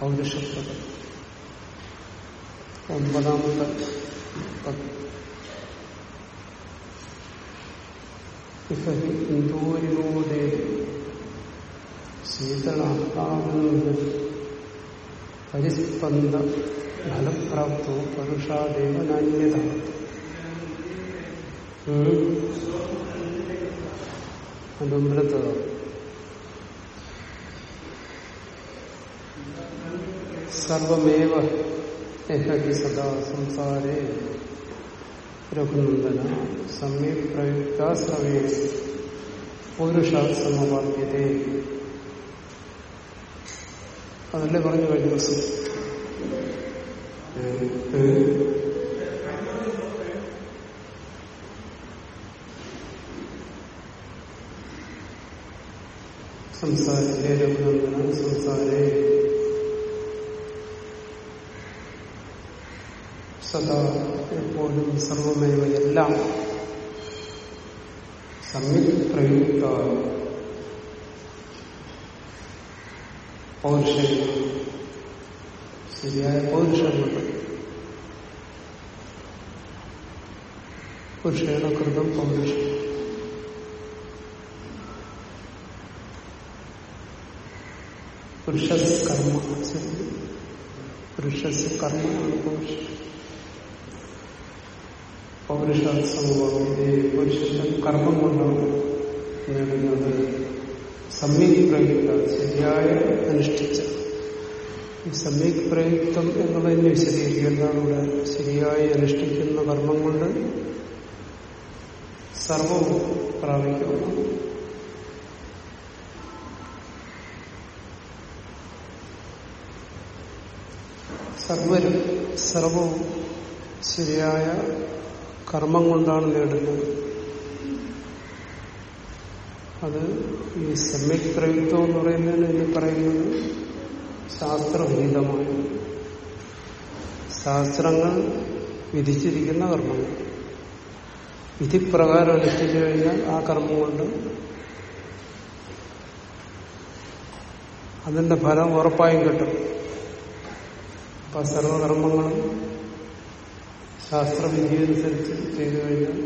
പൗരുഷത്വം ഒമ്പതാമത്തെ ഹിന്ദൂരിനോദേ ശീതളാഹ്ലാദ പരിസ്പന്ദ ഫലപ്രാപ്തോ പരുഷാദേവ നാന്യത സർവമേവ ഹി സദാ സംസാരേ. രഘുനന്ദന സമ്യക് പ്രയുക്ത ശ്രവേ. പൗരുഷാത് സമവാക്യതേ അതല്ലേ പറഞ്ഞു കഴിഞ്ഞ ദിവസം? സംസാരേ രഘുനന്ദന സംസാരേ. സദാ എപ്പോഴും സർവമേവ എല്ലാം സമ്യക് പ്രയുക്ത പൗരുഷങ്ങൾ ശരിയായ പൗരുഷമുണ്ട് പുരുഷേണ കൃതം പൗരുഷം. പുരുഷ കർമ്മ പുരുഷ കർമ്മമാണ് പൗരുഷം. പൗരുഷാത് പുരുഷന്റെ കർമ്മം കൊണ്ടാണ് നേടുന്നത് സമ്യക് പ്രയുക്ത ശരിയായ അനുഷ്ഠിച്ച. സമ്യക് പ്രയുക്തം എന്നുള്ളതിനെ വിശദീകരിക്കുക എന്താണ് ഇവിടെ. ശരിയായി അനുഷ്ഠിക്കുന്ന കർമ്മം കൊണ്ട് സർവവും പ്രാപിക്കുന്നു. സർവരും സർവവും ശരിയായ കർമ്മം കൊണ്ടാണ് നേടുന്നത്. അത് ഈ സമ്യക് പ്രയുക്തം എന്ന് പറയുന്നതിന് ഇനി പറയുന്നത് ശാസ്ത്രവിഹിതമാണ് ശാസ്ത്രങ്ങൾ വിധിച്ചിരിക്കുന്ന കർമ്മങ്ങൾ. വിധിപ്രകാരം അനുഷ്ഠിച്ചു കഴിഞ്ഞാൽ ആ കർമ്മം കൊണ്ട് അതിന്റെ ഫലം ഉറപ്പായും കിട്ടും. അപ്പൊ സർവകർമ്മങ്ങളും ശാസ്ത്രവിധി അനുസരിച്ച് ചെയ്തു കഴിഞ്ഞാൽ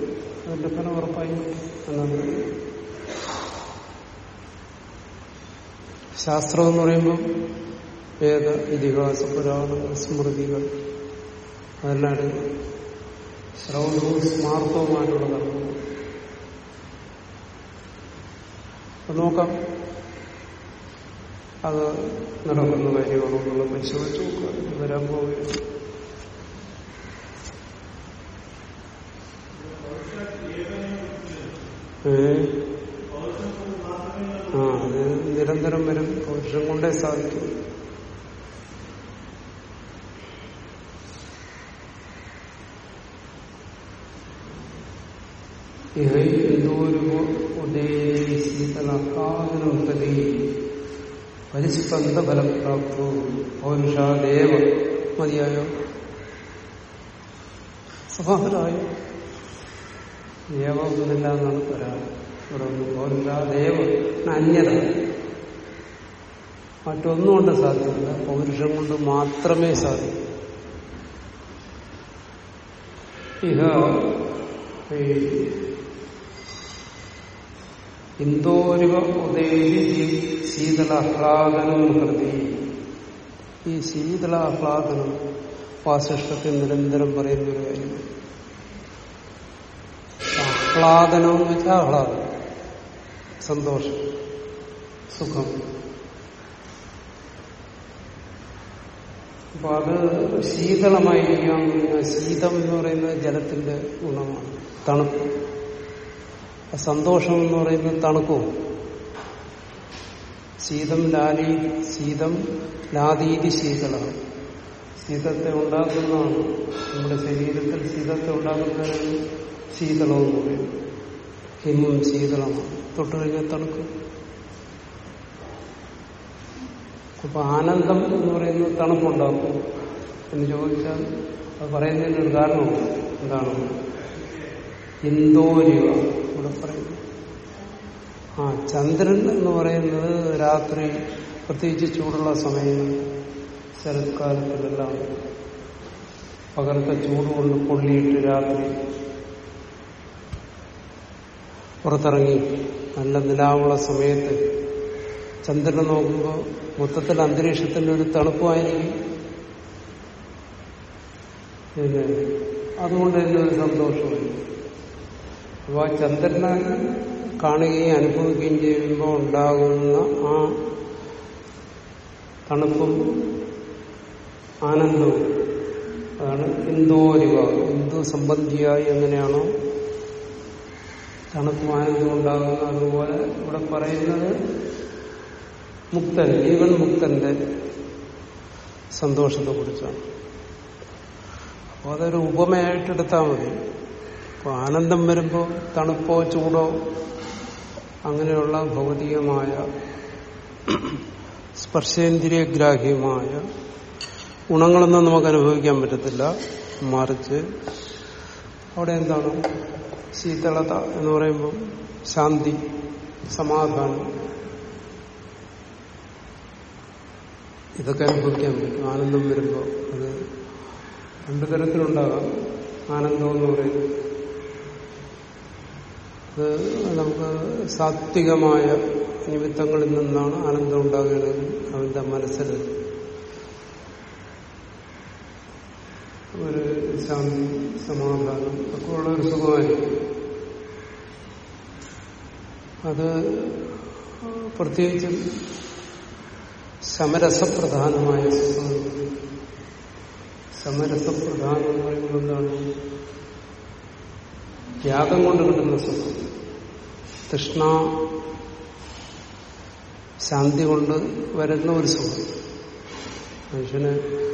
അതിന്റെ ഫലം ഉറപ്പായി എന്നാണ് ശാസ്ത്രം എന്ന് പറയുമ്പോൾ വേദ ഇതിഹാസ പുരാണ സ്മൃതികൾ അതെല്ലാം ശ്രവണവും സ്മാർത്ഥവുമായിട്ടുള്ള അപ്പൊ നോക്കാം. അത് നടക്കുന്ന കാര്യമാണോ എന്നുള്ള പരിശോധിച്ച് നോക്കുക. വരാൻ പോവുകയാണ്. ആ അത് നിരന്തരം വരും. പൗരുഷം കൊണ്ടേ സാധിക്കും. ശീതളാകാതനുത്തതി പരിസ്പന്ദ ഫലപ്രാപ്തോ പൗരുഷാദേവ. മതിയായോ? സമാഹരായോ ഏവൊന്നുമില്ല എന്നാണ് പറയാൻ ഇവിടെ ഒന്ന് പൗരുഷാദേവ അന്യത. മറ്റൊന്നും കൊണ്ട് സാധ്യമല്ല പൗരുഷം കൊണ്ട് മാത്രമേ സാധിക്കൂ. ഇഹ ഇന്തോരുവ ഉദയി ശീതളാഹ്ലാദനം കൃതി ഈ ശീതളാഹ്ലാദനം വാസിഷ്ടത്തിൽ നിരന്തരം പറയുന്ന ഒരു കാര്യം ആഹ്ലാദനം എന്ന് വെച്ചാൽ ആഹ്ലാദം. സന്തോഷം. സുഖം. അപ്പൊ അത് ശീതളമായിരിക്കാം. ശീതം എന്ന് പറയുന്നത് ജലത്തിന്റെ ഗുണമാണ്. തണുപ്പ്. സന്തോഷം എന്ന് പറയുന്നത് തണുക്കും ശീതം ലാലി ശീതം ലാതീതി ശീതള ശീതത്തെ ഉണ്ടാക്കുന്നതാണ്. നമ്മുടെ ശരീരത്തിൽ ശീതത്തെ ഉണ്ടാക്കുന്നതിനാണ് ശീതളമെന്ന് പറയും ഹിമം ശീതളമാണ് തൊട്ട് കഴിഞ്ഞാൽ തണുക്കും അപ്പൊ ആനന്ദം എന്ന് പറയുന്നത് തണുപ്പുണ്ടാക്കും. എന്ന് ചോദിച്ചാൽ അത് പറയുന്നതിന് ഒരു കാരണമുണ്ട് എന്താണ്? ഇന്തോരിവ ഇവിടെ പറയുന്നു. ആ ചന്ദ്രൻ എന്ന് പറയുന്നത് രാത്രി പ്രത്യേകിച്ച് ചൂടുള്ള സമയങ്ങൾ ശരത്കാലത്തിലെല്ലാം പകർത്ത ചൂട് കൊണ്ട് പൊള്ളിയിട്ട് രാത്രി പുറത്തിറങ്ങി. നല്ല നിലാവുള്ള സമയത്ത് ചന്ദ്രനെ നോക്കുമ്പോൾ മൊത്തത്തിൽ അന്തരീക്ഷത്തിന്റെ ഒരു തണുപ്പായിരിക്കും. പിന്നെ അതുകൊണ്ട് തന്നെ ഒരു സന്തോഷമായി അപ്പോൾ ആ ചന്ദ്രനെ കാണുകയും അനുഭവിക്കുകയും ചെയ്യുമ്പോൾ ഉണ്ടാകുന്ന ആ തണുപ്പും ആനന്ദവും അതാണ് ഹിന്ദോരിവ ഹിന്ദു സംബന്ധിയായി എങ്ങനെയാണോ തണുപ്പും ആനന്ദം ഉണ്ടാകുന്ന അതുപോലെ ഇവിടെ പറയുന്നത് മുക്തൻ ജീവൻ മുക്തന്റെ സന്തോഷത്തെ കുറിച്ചാണ് അപ്പോൾ അതൊരു ഉപമയായിട്ടെടുത്താൽ മതി. അപ്പോൾ ആനന്ദം വരുമ്പോൾ തണുപ്പോ ചൂടോ അങ്ങനെയുള്ള ഭൗതികമായ സ്പർശേന്ദ്രിയഗ്രാഹ്യമായ ഗുണങ്ങളൊന്നും നമുക്ക് അനുഭവിക്കാൻ പറ്റത്തില്ല. മറിച്ച് അവിടെ എന്താണ്? ശീതളത എന്ന് പറയുമ്പോൾ ശാന്തി സമാധാനം. ഇതൊക്കെ അനുഭവിക്കാൻ പറ്റും. ആനന്ദം വരുമ്പോൾ അത് രണ്ടു തരത്തിലുണ്ടാകാം. ആനന്ദം എന്ന് പറയുന്നത് അത് നമുക്ക് സാത്വികമായ നിമിത്തങ്ങളിൽ നിന്നാണ് ആനന്ദം ഉണ്ടാകുന്നത് അവന്റെ മനസ്സിൽ. ഒരു ശാന്തി സമാധാനം ഒക്കെ ഉള്ള ഒരു സുഖമായിരിക്കും. അത് പ്രത്യേകിച്ചും സമരസപ്രധാനമായ സുഖം സമരസപ്രധാനം എന്ന് പറയുമ്പോൾ എന്താണ് ത്യാഗം കൊണ്ട് കിട്ടുന്ന സുഖം. തൃഷ്ണ ശാന്തി കൊണ്ട് വരുന്ന ഒരു സുഖം. മനുഷ്യന്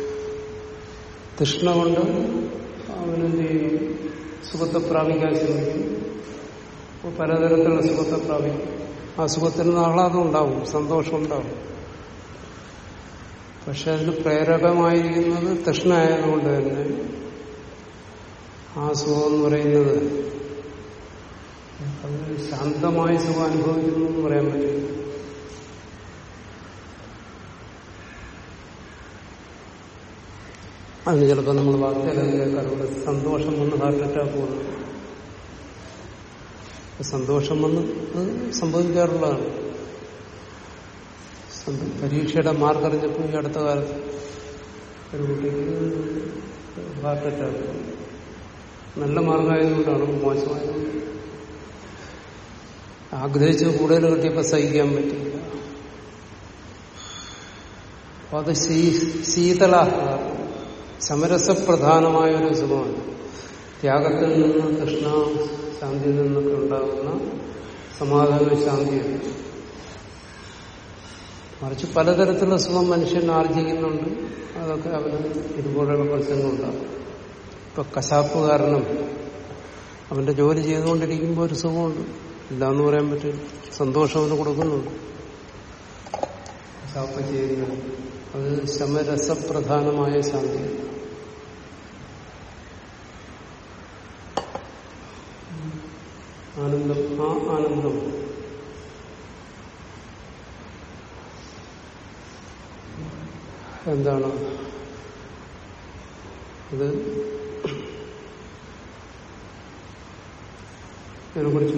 തൃഷ്ണ കൊണ്ട് അവനെന്ത് ചെയ്യും സുഖത്തെ പ്രാപിക്കാൻ ശ്രമിക്കും. അപ്പോൾ പലതരത്തിലുള്ള സുഖത്തെ പ്രാപിക്കും ആ സുഖത്തിന് ആഹ്ലാദം ഉണ്ടാവും സന്തോഷം ഉണ്ടാവും പക്ഷെ അതിന് പ്രേരകമായിരിക്കുന്നത് തൃഷ്ണ ആയതുകൊണ്ട് തന്നെ ആ സുഖം എന്ന് പറയുന്നത് അത് ശാന്തമായ സുഖം അനുഭവിക്കുന്നു എന്ന് പറയാൻ പറ്റില്ല. അതിന് ചിലപ്പോൾ നമ്മൾ വാർത്തയിലൊക്കെ കേൾക്കാറുണ്ട് സന്തോഷം വന്ന് ഹാർട്ട് അറ്റാക്ക് വന്നു സന്തോഷം വന്ന് സംഭവിക്കാറുള്ളതാണ്. പരീക്ഷയുടെ മാർക്ക് ഈ അടുത്ത കാലത്ത് ഒരു കുട്ടിക്ക് ഹാർട്ട് അറ്റാക്ക് നല്ല മാർഗമായതുകൊണ്ടാണ് മോശമായത്. ആഗ്രഹിച്ച് കൂടുതൽ കിട്ടിയപ്പോൾ സഹിക്കാൻ പറ്റില്ല അപ്പൊ അത് ശീതളാഹ്ലാദം സമരസപ്രധാനമായ ഒരു സുഖമാണ് ത്യാഗത്തിൽ നിന്ന് കൃഷ്ണ ശാന്തിയിൽ നിന്നൊക്കെ ഉണ്ടാകുന്ന സമാധാന ശാന്തിയാണ് മറിച്ച് പലതരത്തിലുള്ള സുഖം മനുഷ്യൻ ആർജിക്കുന്നുണ്ട് അതൊക്കെ അവന് ഇതുപോലെയുള്ള പ്രശ്നങ്ങളുണ്ടാകും ഇപ്പൊ കശാപ്പ് കാരണം അവന്റെ ജോലി ചെയ്തുകൊണ്ടിരിക്കുമ്പോൾ ഒരു സുഖമുണ്ട്. ഇല്ലാന്ന് പറയാൻ പറ്റില്ല. സന്തോഷം അവന് കൊടുക്കുന്നുണ്ട്. കശാപ്പ് ചെയ്യുന്നത് അത് ശമരസപ്രധാനമായ ശാന്തി. ആനന്ദം ആ ആനന്ദം. എന്താണ്? ഇത് ഇതിനെക്കുറിച്ച്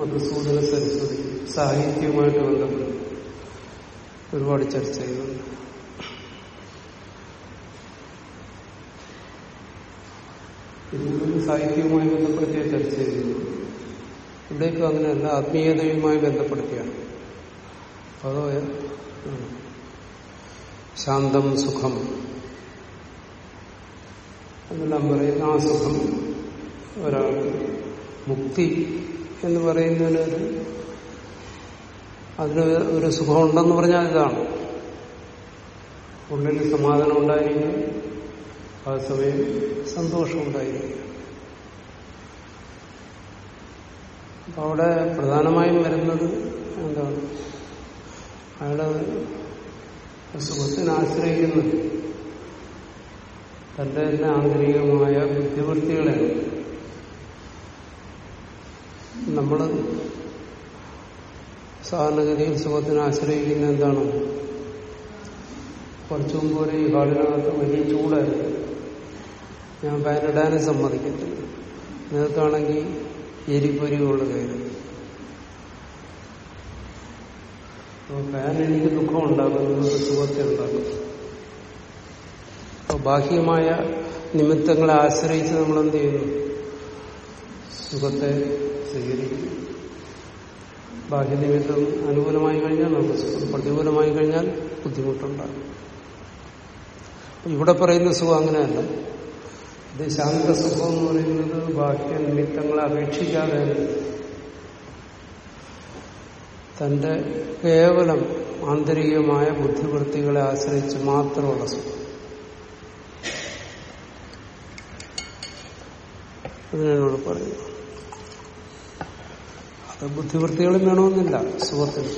മധുസൂദന സരസ്വതി സാഹിത്യവുമായിട്ട് ബന്ധപ്പെട്ട്. ഒരുപാട് ചർച്ച ചെയ്യുന്നുണ്ട് ഇതിനും സാഹിത്യവുമായി ബന്ധപ്പെടുത്തിയ ചർച്ച ചെയ്യുന്നു ഇവിടേക്കും അങ്ങനെയല്ല ആത്മീയതയുമായി ബന്ധപ്പെടുത്തിയാണ്. അതോ ശാന്തം സുഖം എന്നെല്ലാം പറയുന്ന ആ സുഖം ഒരാൾ മുക്തി എന്ന് പറയുന്നതിന് അതിന് ഒരു സുഖമുണ്ടെന്ന് പറഞ്ഞാൽ ഇതാണ്. ഉള്ളിൽ സമാധാനം ഉണ്ടായിരിക്കും. ആ സമയം സന്തോഷം ഉണ്ടായിരിക്കും. അപ്പൊ അവിടെ പ്രധാനമായും വരുന്നത് എന്താണ്? അയാൾ സുഖത്തിന് ആശ്രയിക്കുന്ന തന്റെ തന്നെ ആന്തരികമായ ബുദ്ധിവൃത്തികളെ. നമ്മൾ സാധാരണഗതിയിൽ സുഖത്തിനെ ആശ്രയിക്കുന്ന എന്താണ്? കുറച്ചു മുമ്പ് വരെ ഈ ഹാളിനകത്ത് വലിയ ചൂടായിരുന്നു. ഞാൻ ഫാനിടാനും സമ്മതിക്കത്തില്ല. നിങ്ങൾക്കാണെങ്കിൽ എരിപ്പൊരിയുള്ള കയറി അപ്പോൾ ഫാൻ എനിക്ക് ദുഃഖം ഉണ്ടാക്കുന്നത് സുഖത്തെ ഉണ്ടാക്കും അപ്പോൾ ബാഹ്യമായ നിമിത്തങ്ങളെ ആശ്രയിച്ച് നമ്മൾ എന്ത് ചെയ്യുന്നു? സുഖത്തെ സ്വീകരിക്കും ബാഹ്യനിമിത്തം അനുകൂലമായി കഴിഞ്ഞാൽ നമുക്ക് സുഖം. പ്രതികൂലമായി കഴിഞ്ഞാൽ ബുദ്ധിമുട്ടുണ്ടാകും. ഇവിടെ പറയുന്ന സുഖം അങ്ങനെയല്ല. ഇത് ശാന്തസുഖം എന്ന് പറയുന്നത് ബാഹ്യനിമിത്തങ്ങളെ അപേക്ഷിക്കാതെ തന്റെ കേവലം ആന്തരികമായ ബുദ്ധിവൃത്തികളെ ആശ്രയിച്ച് മാത്രമുള്ള സുഖം. അതിനോട് പറയുന്നു അത് ബുദ്ധിവൃത്തികളും വേണമെന്നില്ല സുഖത്തിന്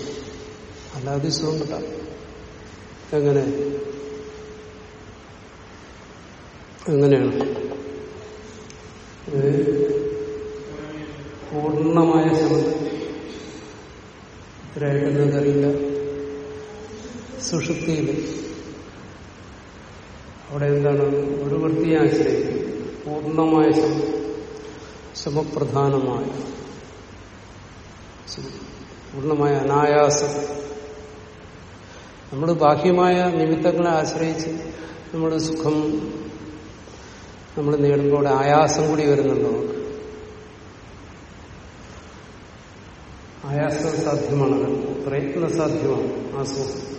അല്ലാതെ സുഖം കിട്ടാം എങ്ങനെ? എങ്ങനെയാണ്? പൂർണമായ നിങ്ങൾക്കറിയില്ല സുഷുപ്തിയിൽ അവിടെ എന്താണ്? ഒരു വൃത്തിയെ ആശ്രയിക്കും. പൂർണമായ ശബ്ദം ശമപ്രധാനമായ പൂർണമായ അനായാസം. നമ്മൾ ബാഹ്യമായ നിമിത്തങ്ങളെ ആശ്രയിച്ച് നമ്മൾ സുഖം നമ്മൾ നേടുമ്പോൾ ആയാസം കൂടി വരുന്നുണ്ടോ? നമുക്ക് ആയാസം സാധ്യമാണ്. പ്രയത്ന സാധ്യമാണ്. ആ സുഖം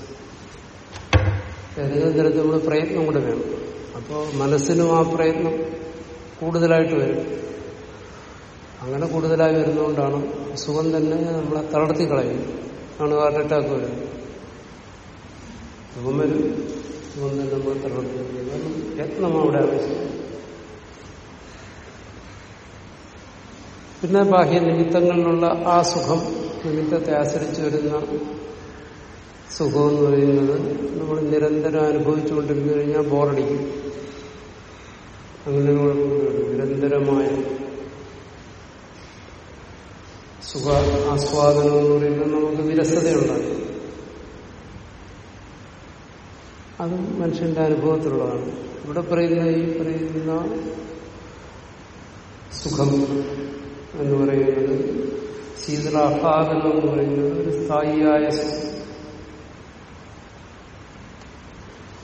ഏതെങ്കിലും തരത്തിൽ നമ്മൾ പ്രയത്നം കൂടെ വേണം. അപ്പോൾ മനസ്സിനും ആ പ്രയത്നം കൂടുതലായിട്ട് വരും. അങ്ങനെ കൂടുതലായി വരുന്നതുകൊണ്ടാണ് സുഖം തന്നെ നമ്മളെ തളർത്തി കളയും. ആണ് ഹാർട്ട് അറ്റാക്ക് വരുന്നത് സുഖം വരും. സുഖം തന്നെ നമ്മൾ തളർത്തി കാരണം അവിടെ ആവശ്യം പിന്നെ ബാഹ്യ നിമിത്തങ്ങളിലുള്ള ആ സുഖം നിമിത്തത്തെ ആശ്രയിച്ചു വരുന്ന സുഖം എന്ന് പറയുന്നത് നമ്മൾ നിരന്തരം അനുഭവിച്ചുകൊണ്ടിരുന്നു കഴിഞ്ഞാൽ ബോറടിക്കും അങ്ങനെ നിരന്തരമായ സുഖ ആസ്വാദനം എന്ന് പറയുന്നത് നമുക്ക് വിരസതയുണ്ടാകും അത് മനുഷ്യന്റെ അനുഭവത്തിലുള്ളതാണ്. ഇവിടെ പറയുന്ന ഈ പറയുന്ന സുഖം എന്ന് പറയുന്നത് ശീതളാഹ്ലാദനം എന്ന് പറയുന്നത് ഒരു സ്ഥായിയായ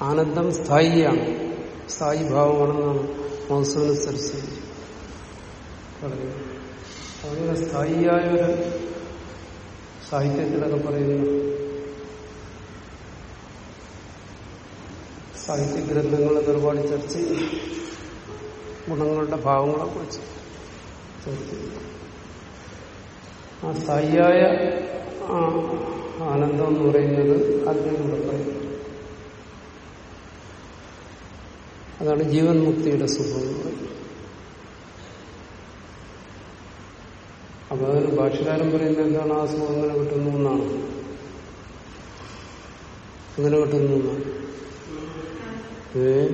ആനന്ദം സ്ഥായിയാണ്. സ്ഥായി ഭാവമാണെന്നാണ് മൗസൂന സരസ്വതി പറയുന്നത്. അങ്ങനെ സ്ഥായിയായ ഒരു സാഹിത്യത്തിലൊക്കെ പറയുന്നു. സാഹിത്യ ഗ്രന്ഥങ്ങളിൽ ഒരുപാട് ചർച്ച ചെയ്യും ഗുണങ്ങളുടെ ഭാവങ്ങളെ കുറിച്ച് ചർച്ച ചെയ്യും ആ സ്ഥായിയായ ആനന്ദം എന്ന് പറയുന്നത് അതിലൂടെ പറയുന്നു. അതാണ് ജീവൻ മുക്തിയുടെ സുഖം എന്ന് പറയുന്നത്. അപ്പൊ അതിന് ഭാഷകാരൻ പറയുന്നത് എന്താണ് ആ സുഖം അങ്ങനെ കിട്ടുന്നു എന്നാണ്. അങ്ങനെ കിട്ടുന്നു ഏ?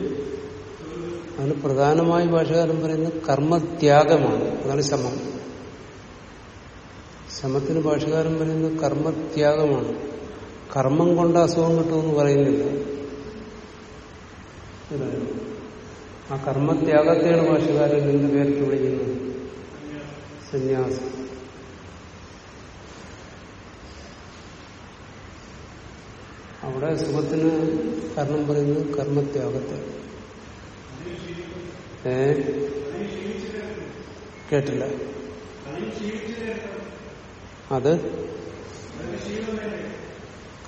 അതിന് പ്രധാനമായി ഭാഷകാരൻ പറയുന്നത് കർമ്മത്യാഗമാണ്. അതാണ് ശമം ശമത്തിന് ഭാഷകാരൻ പറയുന്നത് കർമ്മത്യാഗമാണ്. കർമ്മം കൊണ്ട് അസുഖം കിട്ടുമെന്ന് പറയുന്നില്ല. ആ കർമ്മത്യാഗത്തെയാണ് ഭാഷകാരൻ എന്ത് പേരിട്ട് വിളിക്കുന്നത്. സന്യാസം. അവിടെ സുഖത്തിന് കാരണം പറയുന്നത് കർമ്മത്യാഗത്തെ. ഏ? കേട്ടില്ല. അത്?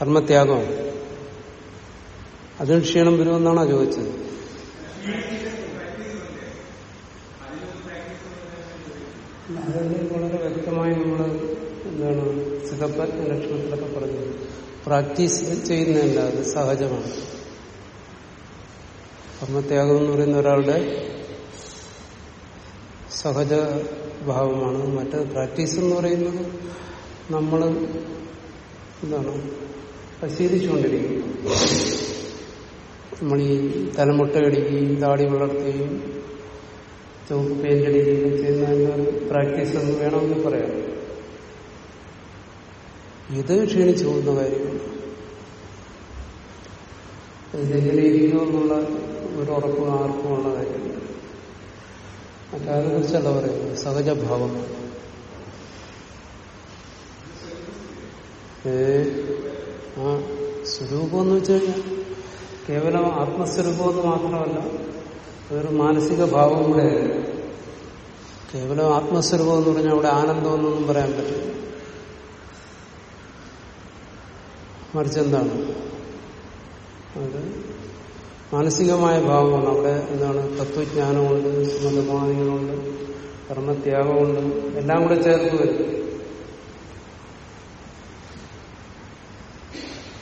കർമ്മത്യാഗം. അതിന് ക്ഷീണം വരുമെന്നാണോ ചോദിച്ചത്? അതിന് വളരെ വ്യക്തമായി നമ്മൾ എന്താണ് സിദ്ധപ്പറ്റ ലക്ഷണത്തിലൊക്കെ പറഞ്ഞത്. പ്രാക്ടീസ് ചെയ്യുന്നതല്ല അത് സഹജമാണ്. കർമ്മത്യാഗം എന്ന് പറയുന്ന ഒരാളുടെ സഹജ ഭാവമാണ്. മറ്റേ പ്രാക്ടീസ് എന്ന് പറയുന്നത് നമ്മൾ എന്താണ് ശീലിച്ചുകൊണ്ടിരിക്കും നമ്മൾ ഈ തലമുട്ടയടിക്കുകയും താടി വളർത്തുകയും ചുവപ്പ് പെയിന്റ് അടിക്കുകയും ചെയ്യുന്നതിന്റെ ഒരു പ്രാക്ടീസ് എന്ന് വേണമെന്ന് പറയാം. ഇത് ക്ഷീണിച്ചു പോകുന്ന കാര്യമാണ് ഇതെങ്ങനെ ഒരു ഉറപ്പും ആർക്കുമുള്ള കാര്യമില്ല മറ്റാരെ കുറിച്ചല്ല പറയുന്നത്? സഹജഭാവം. ഏ ആ സ്വരൂപം എന്ന് വെച്ച് കഴിഞ്ഞാൽ കേവലം ആത്മസ്വരൂപം എന്ന് മാത്രമല്ല അതൊരു മാനസിക ഭാവം കൂടെ കേവലം ആത്മസ്വരൂപം എന്ന് പറഞ്ഞാൽ അവിടെ ആനന്ദമെന്നൊന്നും പറയാൻ പറ്റില്ല. മറിച്ച് എന്താണ് അത് മാനസികമായ ഭാവമാണ് അവിടെ എന്താണ്? തത്വജ്ഞാനമുണ്ട് സുഗന്ധമാനികളുണ്ട് കർമ്മത്യാഗമുണ്ട് എല്ലാം കൂടെ ചേർത്ത് വരും.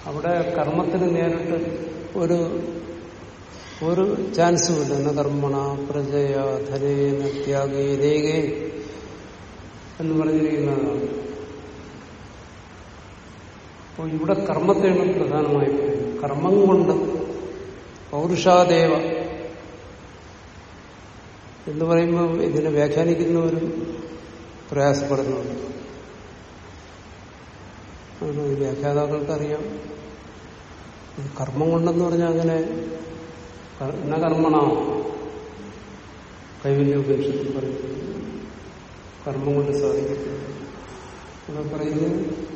അവിടെ കർമ്മത്തിന് നേരിട്ട് ഒരു ഒരു ചാൻസുമില്ല എന്ന കർമ്മണ പ്രജയ ധനേന ത്യാഗേ രേഖേ എന്ന് പറഞ്ഞിരിക്കുന്നതാണ്. അപ്പോൾ ഇവിടെ കർമ്മത്തെയാണ് പ്രധാനമായി പറയുന്നത്. കർമ്മം കൊണ്ട് പൗരുഷാദേവ എന്ന് പറയുമ്പോൾ ഇതിനെ വ്യാഖ്യാനിക്കുന്നവരും പ്രയാസപ്പെടുന്നുണ്ട് വ്യാഖ്യാതാക്കൾക്കറിയാം. കർമ്മം കൊണ്ടെന്ന് പറഞ്ഞാൽ അങ്ങനെ എന്ന കർമ്മണ കൈവല്യ ഉപനിഷത്തിൽ പറയുന്നത്. കർമ്മം കൊണ്ട് സാധിക്കത്തില്ല. ഇവിടെ പറയുന്നത്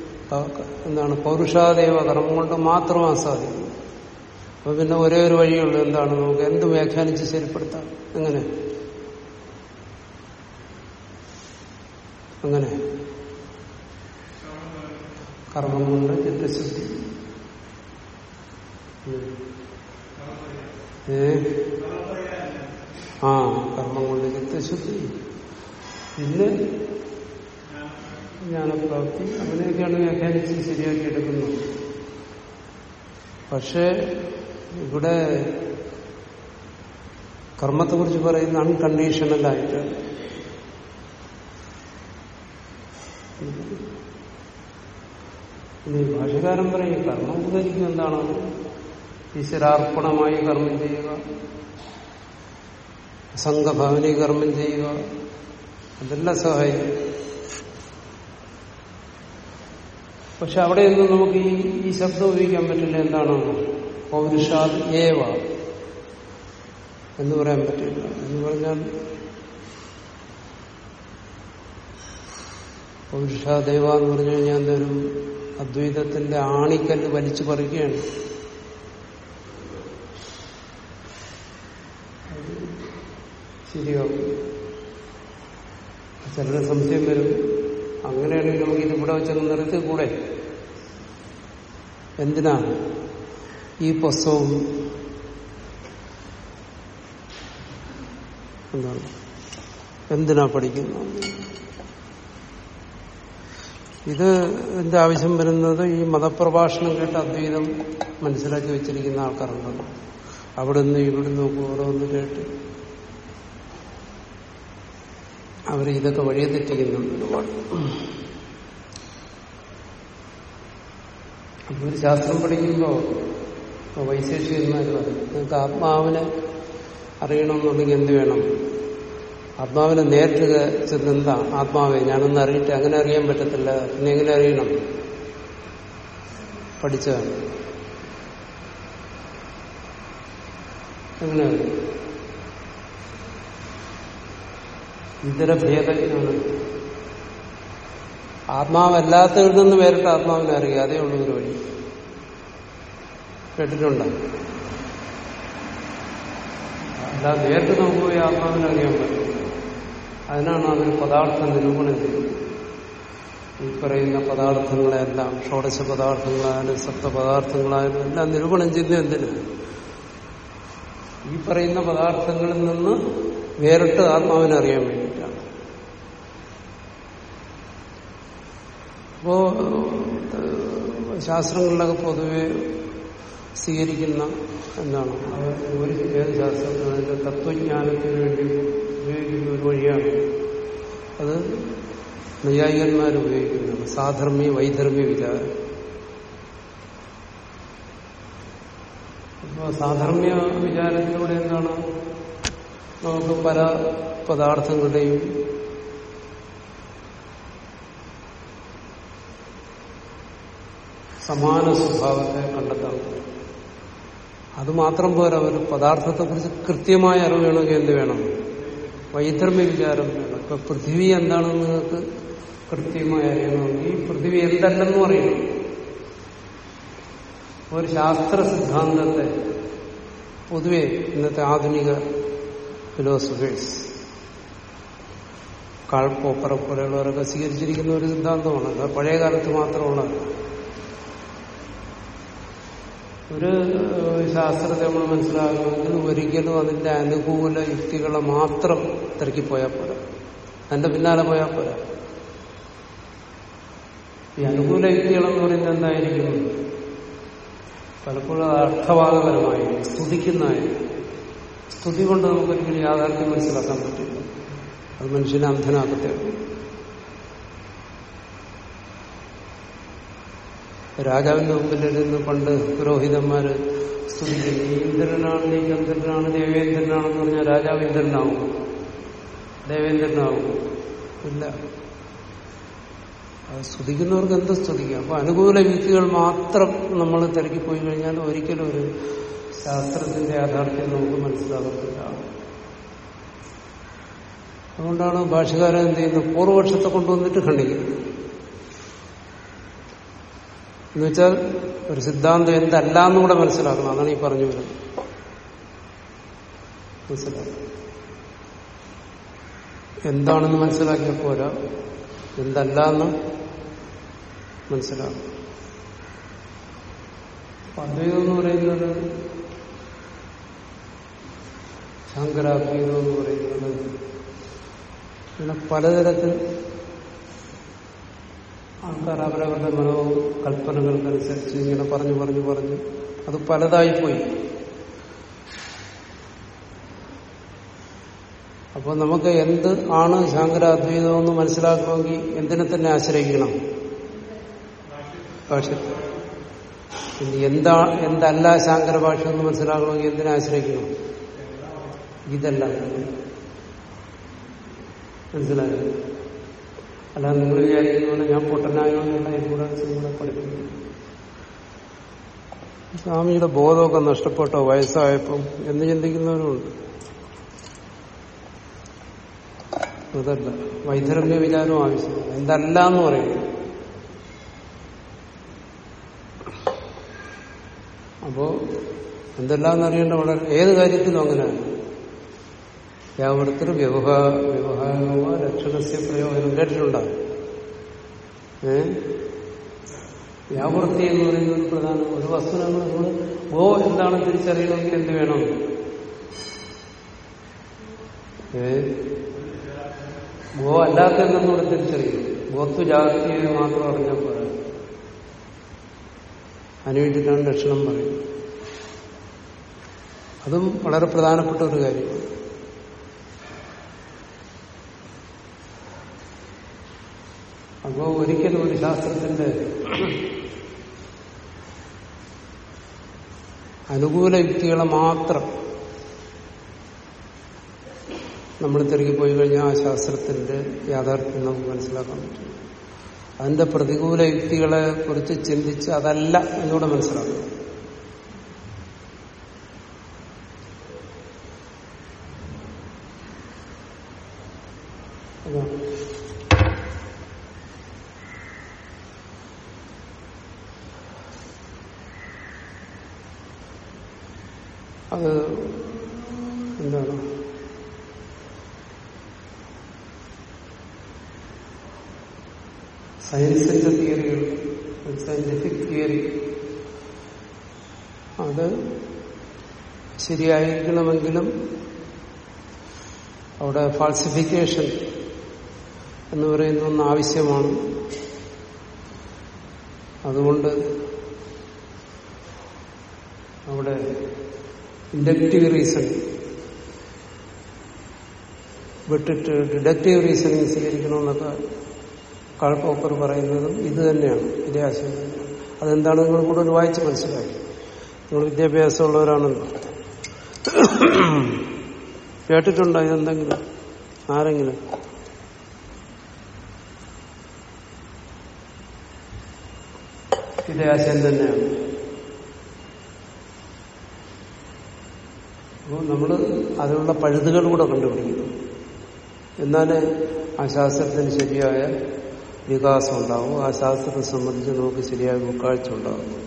എന്താണ് പൗരുഷാദേവ കർമ്മം കൊണ്ട് മാത്രമാണ് സാധിക്കുന്നത് അപ്പൊ പിന്നെ ഒരേ ഒരു വഴിയുള്ളൂ എന്താണ്? നമുക്ക് എന്ത് വ്യാഖ്യാനിച്ച് ശരിപ്പെടുത്താം? എങ്ങനെ അങ്ങനെ. കർമ്മം കൊണ്ട് ചിത്തശുദ്ധി. ഏ? ആ കർമ്മം കൊണ്ട് ചിത്തശുദ്ധി. പിന്നെ ജ്ഞാനപ്രാപ്തി. അങ്ങനെയൊക്കെയാണ് വ്യാഖ്യാനിച്ച് ശരിയാക്കി എടുക്കുന്നത്. പക്ഷേ ഇവിടെ കർമ്മത്തെക്കുറിച്ച് പറയുന്ന അൺകണ്ടീഷണലായിട്ട് ഇനി ഭാഷകാരൻ പറയും കർമ്മം ഉപകരിക്കും എന്താണ്? ഈശ്വരാർപ്പണമായി കർമ്മം ചെയ്യുക സംഘഭവനീ കർമ്മം ചെയ്യുക അതെല്ലാം സഹായിക്കും. പക്ഷെ അവിടെയൊന്നും നമുക്ക് ഈ ഈ ശബ്ദം ഉപയോഗിക്കാൻ പറ്റില്ല. എന്താണ്? പൗരുഷാദ് ഏവ എന്ന് പറയാൻ പറ്റില്ല. എന്ന് പറഞ്ഞാൽ പൗരുഷാദേവ എന്ന് പറഞ്ഞു കഴിഞ്ഞാൽ എന്തൊരു അദ്വൈതത്തിന്റെ ആണിക്കല്ല് വലിച്ചു പറിക്കുകയാണ്. ശരിയാവും ചിലരുടെ സംശയം വരും. അങ്ങനെയാണെങ്കിൽ നമുക്ക് ഇത് ഇവിടെ വെച്ചൊന്ന് നിർത്തി കൂടെ എന്തിനാ ഈ പുസ്തകവും എന്താണ്? എന്തിനാ പഠിക്കുന്നത്? ഇത് എന്റെ ആവശ്യം വരുന്നത് ഈ മതപ്രഭാഷണം കേട്ട് അദ്വൈതം മനസ്സിലാക്കി വെച്ചിരിക്കുന്ന ആൾക്കാരുണ്ടല്ലോ. അവിടെ നിന്ന് ഇവിടെ നോക്കും ഓരോന്ന് കേട്ട് അവർ ഇതൊക്കെ വഴിയെ തെറ്റിക്കുന്നുണ്ട് ഒരുപാട്. അപ്പൊ ഒരു ശാസ്ത്രം പഠിക്കുമ്പോൾ വൈശേഷികന്മാർ പറയും നിങ്ങൾക്ക് ആത്മാവിനെ അറിയണമെന്നുണ്ടെങ്കിൽ എന്ത് വേണം? ആത്മാവിനെ നേരിട്ട് ചെന്ന് എന്താ? ആത്മാവെ ഞാനൊന്ന് അറിയിട്ട്. അങ്ങനെ അറിയാൻ പറ്റത്തില്ല. പിന്നെ എങ്ങനെ അറിയണം? പഠിച്ചതാണ്. എങ്ങനെ അറിയാം ഇതര ഭേദജ്ഞാനം. ആത്മാവല്ലാത്തവരിൽ നിന്ന് വേറിട്ട് ആത്മാവിനെ അറിയുക. അതേ ഉള്ളൂ ഒരു വഴി. കേട്ടിട്ടുണ്ട്? അല്ലാതെ നേരിട്ട് നമുക്ക് പോയി ആത്മാവിനെ അറിയാൻ പറ്റും. അതിനാണ് അതിന് പദാർത്ഥ നിരൂപണം ചെയ്യുന്നത്. ഈ പറയുന്ന പദാർത്ഥങ്ങളെല്ലാം ഷോഡശ പദാർത്ഥങ്ങളായാലും സപ്തപദാർത്ഥങ്ങളായാലും എല്ലാം നിരൂപണം ചെയ്യുന്നത് എന്തിന്? ഈ പറയുന്ന പദാർത്ഥങ്ങളിൽ നിന്ന് വേറിട്ട് ആത്മാവിനെ അറിയാൻ വേണ്ടിയിട്ടാണ് അപ്പോ ശാസ്ത്രങ്ങളിലൊക്കെ പൊതുവെ സ്വീകരിക്കുന്ന എന്താണ് ഒരു ഏത് ശാസ്ത്രത്തിൽ അതിന്റെ തത്വജ്ഞാനത്തിന് വേണ്ടി ഉപയോഗിക്കുന്ന ഒരു വഴിയാണ് അത് നൈയായികന്മാർ ഉപയോഗിക്കുന്നത്. സാധർമ്മ്യ വൈധർമ്മ്യ വിചാരം. അപ്പോൾ സാധർമ്മ്യ വിചാരത്തിലൂടെ എന്താണ്? നമുക്ക് പല പദാർത്ഥങ്ങളുടെയും സമാന സ്വഭാവത്തെ കണ്ടെത്താൻ അത് മാത്രം പോരാ ഒരു പദാർത്ഥത്തെക്കുറിച്ച് കൃത്യമായ അറിവ് വേണമെങ്കിൽ എന്ത് വേണം? വൈധർമ്മ്യ വിചാരം വേണം. ഇപ്പൊ പൃഥ്വി എന്താണെന്ന് നിങ്ങൾക്ക് കൃത്യമായി അറിയണമെങ്കിൽ ഈ പൃഥ്വി എന്തല്ലെന്ന് അറിയണം ഒരു ശാസ്ത്ര സിദ്ധാന്തത്തെ പൊതുവെ ഇന്നത്തെ ആധുനിക ഫിലോസഫേഴ്സ് കാൾ പോപ്പറെ പോലെയുള്ളവരൊക്കെ സ്വീകരിച്ചിരിക്കുന്ന ഒരു സിദ്ധാന്തമാണ്. പഴയ കാലത്ത് മാത്രമുള്ളതാണ് ഒരു ശാസ്ത്രത്തെ നമ്മൾ മനസ്സിലാക്കണമെങ്കിൽ ഒരിക്കലും അതിന്റെ അനുകൂല യുക്തികളെ മാത്രം തിരക്കിപ്പോയാൽ പോരാ. അതിന്റെ പിന്നാലെ പോയാൽ പോരാ. ഈ അനുകൂല യുക്തികളെന്ന് പറയുന്നത് എന്തായിരിക്കും? പലപ്പോഴും അത് അർത്ഥവാദപരമായി സ്തുതിക്കുന്നതായി. സ്തുതി കൊണ്ട് നമുക്കൊരിക്കലും യാഥാർത്ഥ്യം മനസ്സിലാക്കാൻ പറ്റില്ല. അത് മനുഷ്യനെ അന്ധനാക്കത്തേ രാജാവിന്റെ മുമ്പിലിരുന്ന് പണ്ട് പുരോഹിതന്മാര് സ്തുതിക്കുന്നു. നീ ഇന്ദ്രനാണ് നീ ചന്ദ്രനാണ് ദേവേന്ദ്രനാണെന്ന് പറഞ്ഞാൽ രാജാവ് ഇന്ദ്രനാവും. ദേവേന്ദ്രനാവും. ഇല്ല. സ്തുതിക്കുന്നവർക്ക് എന്ത് സ്തുതിക്കാം? അപ്പൊ അനുകൂല യുക്തികൾ മാത്രം നമ്മൾ തിരക്കിപ്പോയി കഴിഞ്ഞാൽ ഒരിക്കലും ഒരു ശാസ്ത്രത്തിന്റെ യാഥാർത്ഥ്യം നമുക്ക് മനസ്സിലാകത്തില്ല. അതുകൊണ്ടാണ് ഭാഷകാരൻ എന്ത് ചെയ്യുന്നത്? പൂർവപക്ഷത്തെ കൊണ്ടുവന്നിട്ട് ഖണ്ഡിക്കുന്നത് എന്നുവെച്ചാൽ ഒരു സിദ്ധാന്തം എന്തല്ല എന്നുകൂടെ മനസ്സിലാക്കണം. അതാണ് ഈ പറഞ്ഞു വരുന്നത്. മനസ്സിലാക്കണം എന്താണെന്ന് മനസ്സിലാക്കിയ പോരാ. എന്തല്ല എന്ന് മനസ്സിലാക്കണം. അദ്വൈതം എന്ന് പറയുന്നത് ശങ്കരാദ്വൈതം എന്ന് പറയുന്നത് പിന്നെ പലതരത്തിൽ ആൾക്കാർ അവരവരുടെ മനോ കൽപ്പനകൾക്കനുസരിച്ച് ഇങ്ങനെ പറഞ്ഞു പറഞ്ഞു പറഞ്ഞു അത് പലതായി പോയി അപ്പൊ നമുക്ക് എന്ത് ആണ് ശാങ്കരാദ്വൈതം എന്ന് മനസ്സിലാക്കണമെങ്കിൽ എന്തിനെ തന്നെ ആശ്രയിക്കണം? ഭാഷ്യത്തെ എന്താ എന്തല്ല ശാങ്കര ഭാഷ എന്ന് മനസ്സിലാക്കണമെങ്കിൽ എന്തിനെ ആശ്രയിക്കണം? ഇതല്ല. മനസ്സിലായോ? അല്ല നിങ്ങൾ വിചാരിക്കുന്ന പോലെ ഞാൻ പൊട്ടനായോന്നുള്ള ഇവിടെ നിങ്ങളെ സ്വാമിയുടെ ബോധമൊക്കെ നഷ്ടപ്പെട്ടോ വയസ്സായപ്പം എന്ന് ചിന്തിക്കുന്നവരുണ്ട് അതല്ല വൈദ്യരമ്യ വിചാരവും ആവശ്യമില്ല എന്തല്ല എന്ന് പറയുന്നു അപ്പോ എന്തെല്ലാം എന്നറിയേണ്ട വളരെ ഏത് കാര്യത്തിലും അങ്ങനെയാണ്. വ്യാവർത്തർ വ്യവഹാര വ്യവഹാരമോ ലക്ഷണസ്യ പ്രയോജനം കേട്ടിട്ടുണ്ടാകും ഏ? വ്യാവൃത്തി എന്ന് പറയുന്ന ഒരു പ്രധാന ഒരു വസ്തു നമ്മൾ ഓ എന്താണ് തിരിച്ചറിയണമെങ്കിൽ എന്ത് വേണം? ഏ? ഗോ അല്ലാത്ത എന്തെന്നൂടെ തിരിച്ചറിയും. ഗോത്തു ജാതിയെ മാത്രം അറിഞ്ഞാൽ പോരാ. അതിനുവേണ്ടിയിട്ടാണ് ലക്ഷണം പറയുന്നത്. അതും വളരെ പ്രധാനപ്പെട്ട ഒരു കാര്യമാണ് അപ്പോ ഒരിക്കലും ഒരു ശാസ്ത്രത്തിന്റെ അനുകൂല യുക്തികളെ മാത്രം നമ്മൾ തിരികെ പോയി കഴിഞ്ഞാൽ ആ ശാസ്ത്രത്തിന്റെ യാഥാർത്ഥ്യം നമുക്ക് മനസ്സിലാക്കാൻ പറ്റും. അതിന്റെ പ്രതികൂല യുക്തികളെ കുറിച്ച് ചിന്തിച്ച് അതല്ല എന്നൂടെ മനസ്സിലാക്കണം അതാണ്. അത് എന്താണ് സയൻസിന്റെ തിയറികൾ സയന്റിഫിക് തിയറി. അത് ശരിയായിരിക്കണമെങ്കിലും അവിടെ ഫാൾസിഫിക്കേഷൻ എന്ന് പറയുന്ന ഒന്ന് ആവശ്യമാണ്. അതുകൊണ്ട് അവിടെ ഇൻഡക്റ്റീവ് റീസൺ വിട്ടിട്ട് ഡിഡക്റ്റീവ് റീസണിങ് സ്വീകരിക്കണമെന്നൊക്കെ കാൾ പറയുന്നതും ഇത് തന്നെയാണ്. ഇതേ ആശയം. അതെന്താണ് നിങ്ങൾ കൂടുതൽ വായിച്ച് മനസ്സിലാക്കി. നിങ്ങൾ വിദ്യാഭ്യാസമുള്ളവരാണല്ലോ കേട്ടിട്ടുണ്ടോ ഇതെന്തെങ്കിലും? ആരെങ്കിലും? ഇതേ ആശയം തന്നെയാണ്. അപ്പോൾ നമ്മൾ അതിനുള്ള പഴുതുകൾ കൂടെ കണ്ടുപിടിക്കുന്നു. എന്നാലേ ആ ശാസ്ത്രത്തിന് ശരിയായ വികാസം ഉണ്ടാവും ആ ശാസ്ത്രത്തെ സംബന്ധിച്ച് നമുക്ക് ശരിയായ ഉൾക്കാഴ്ച ഉണ്ടാകും.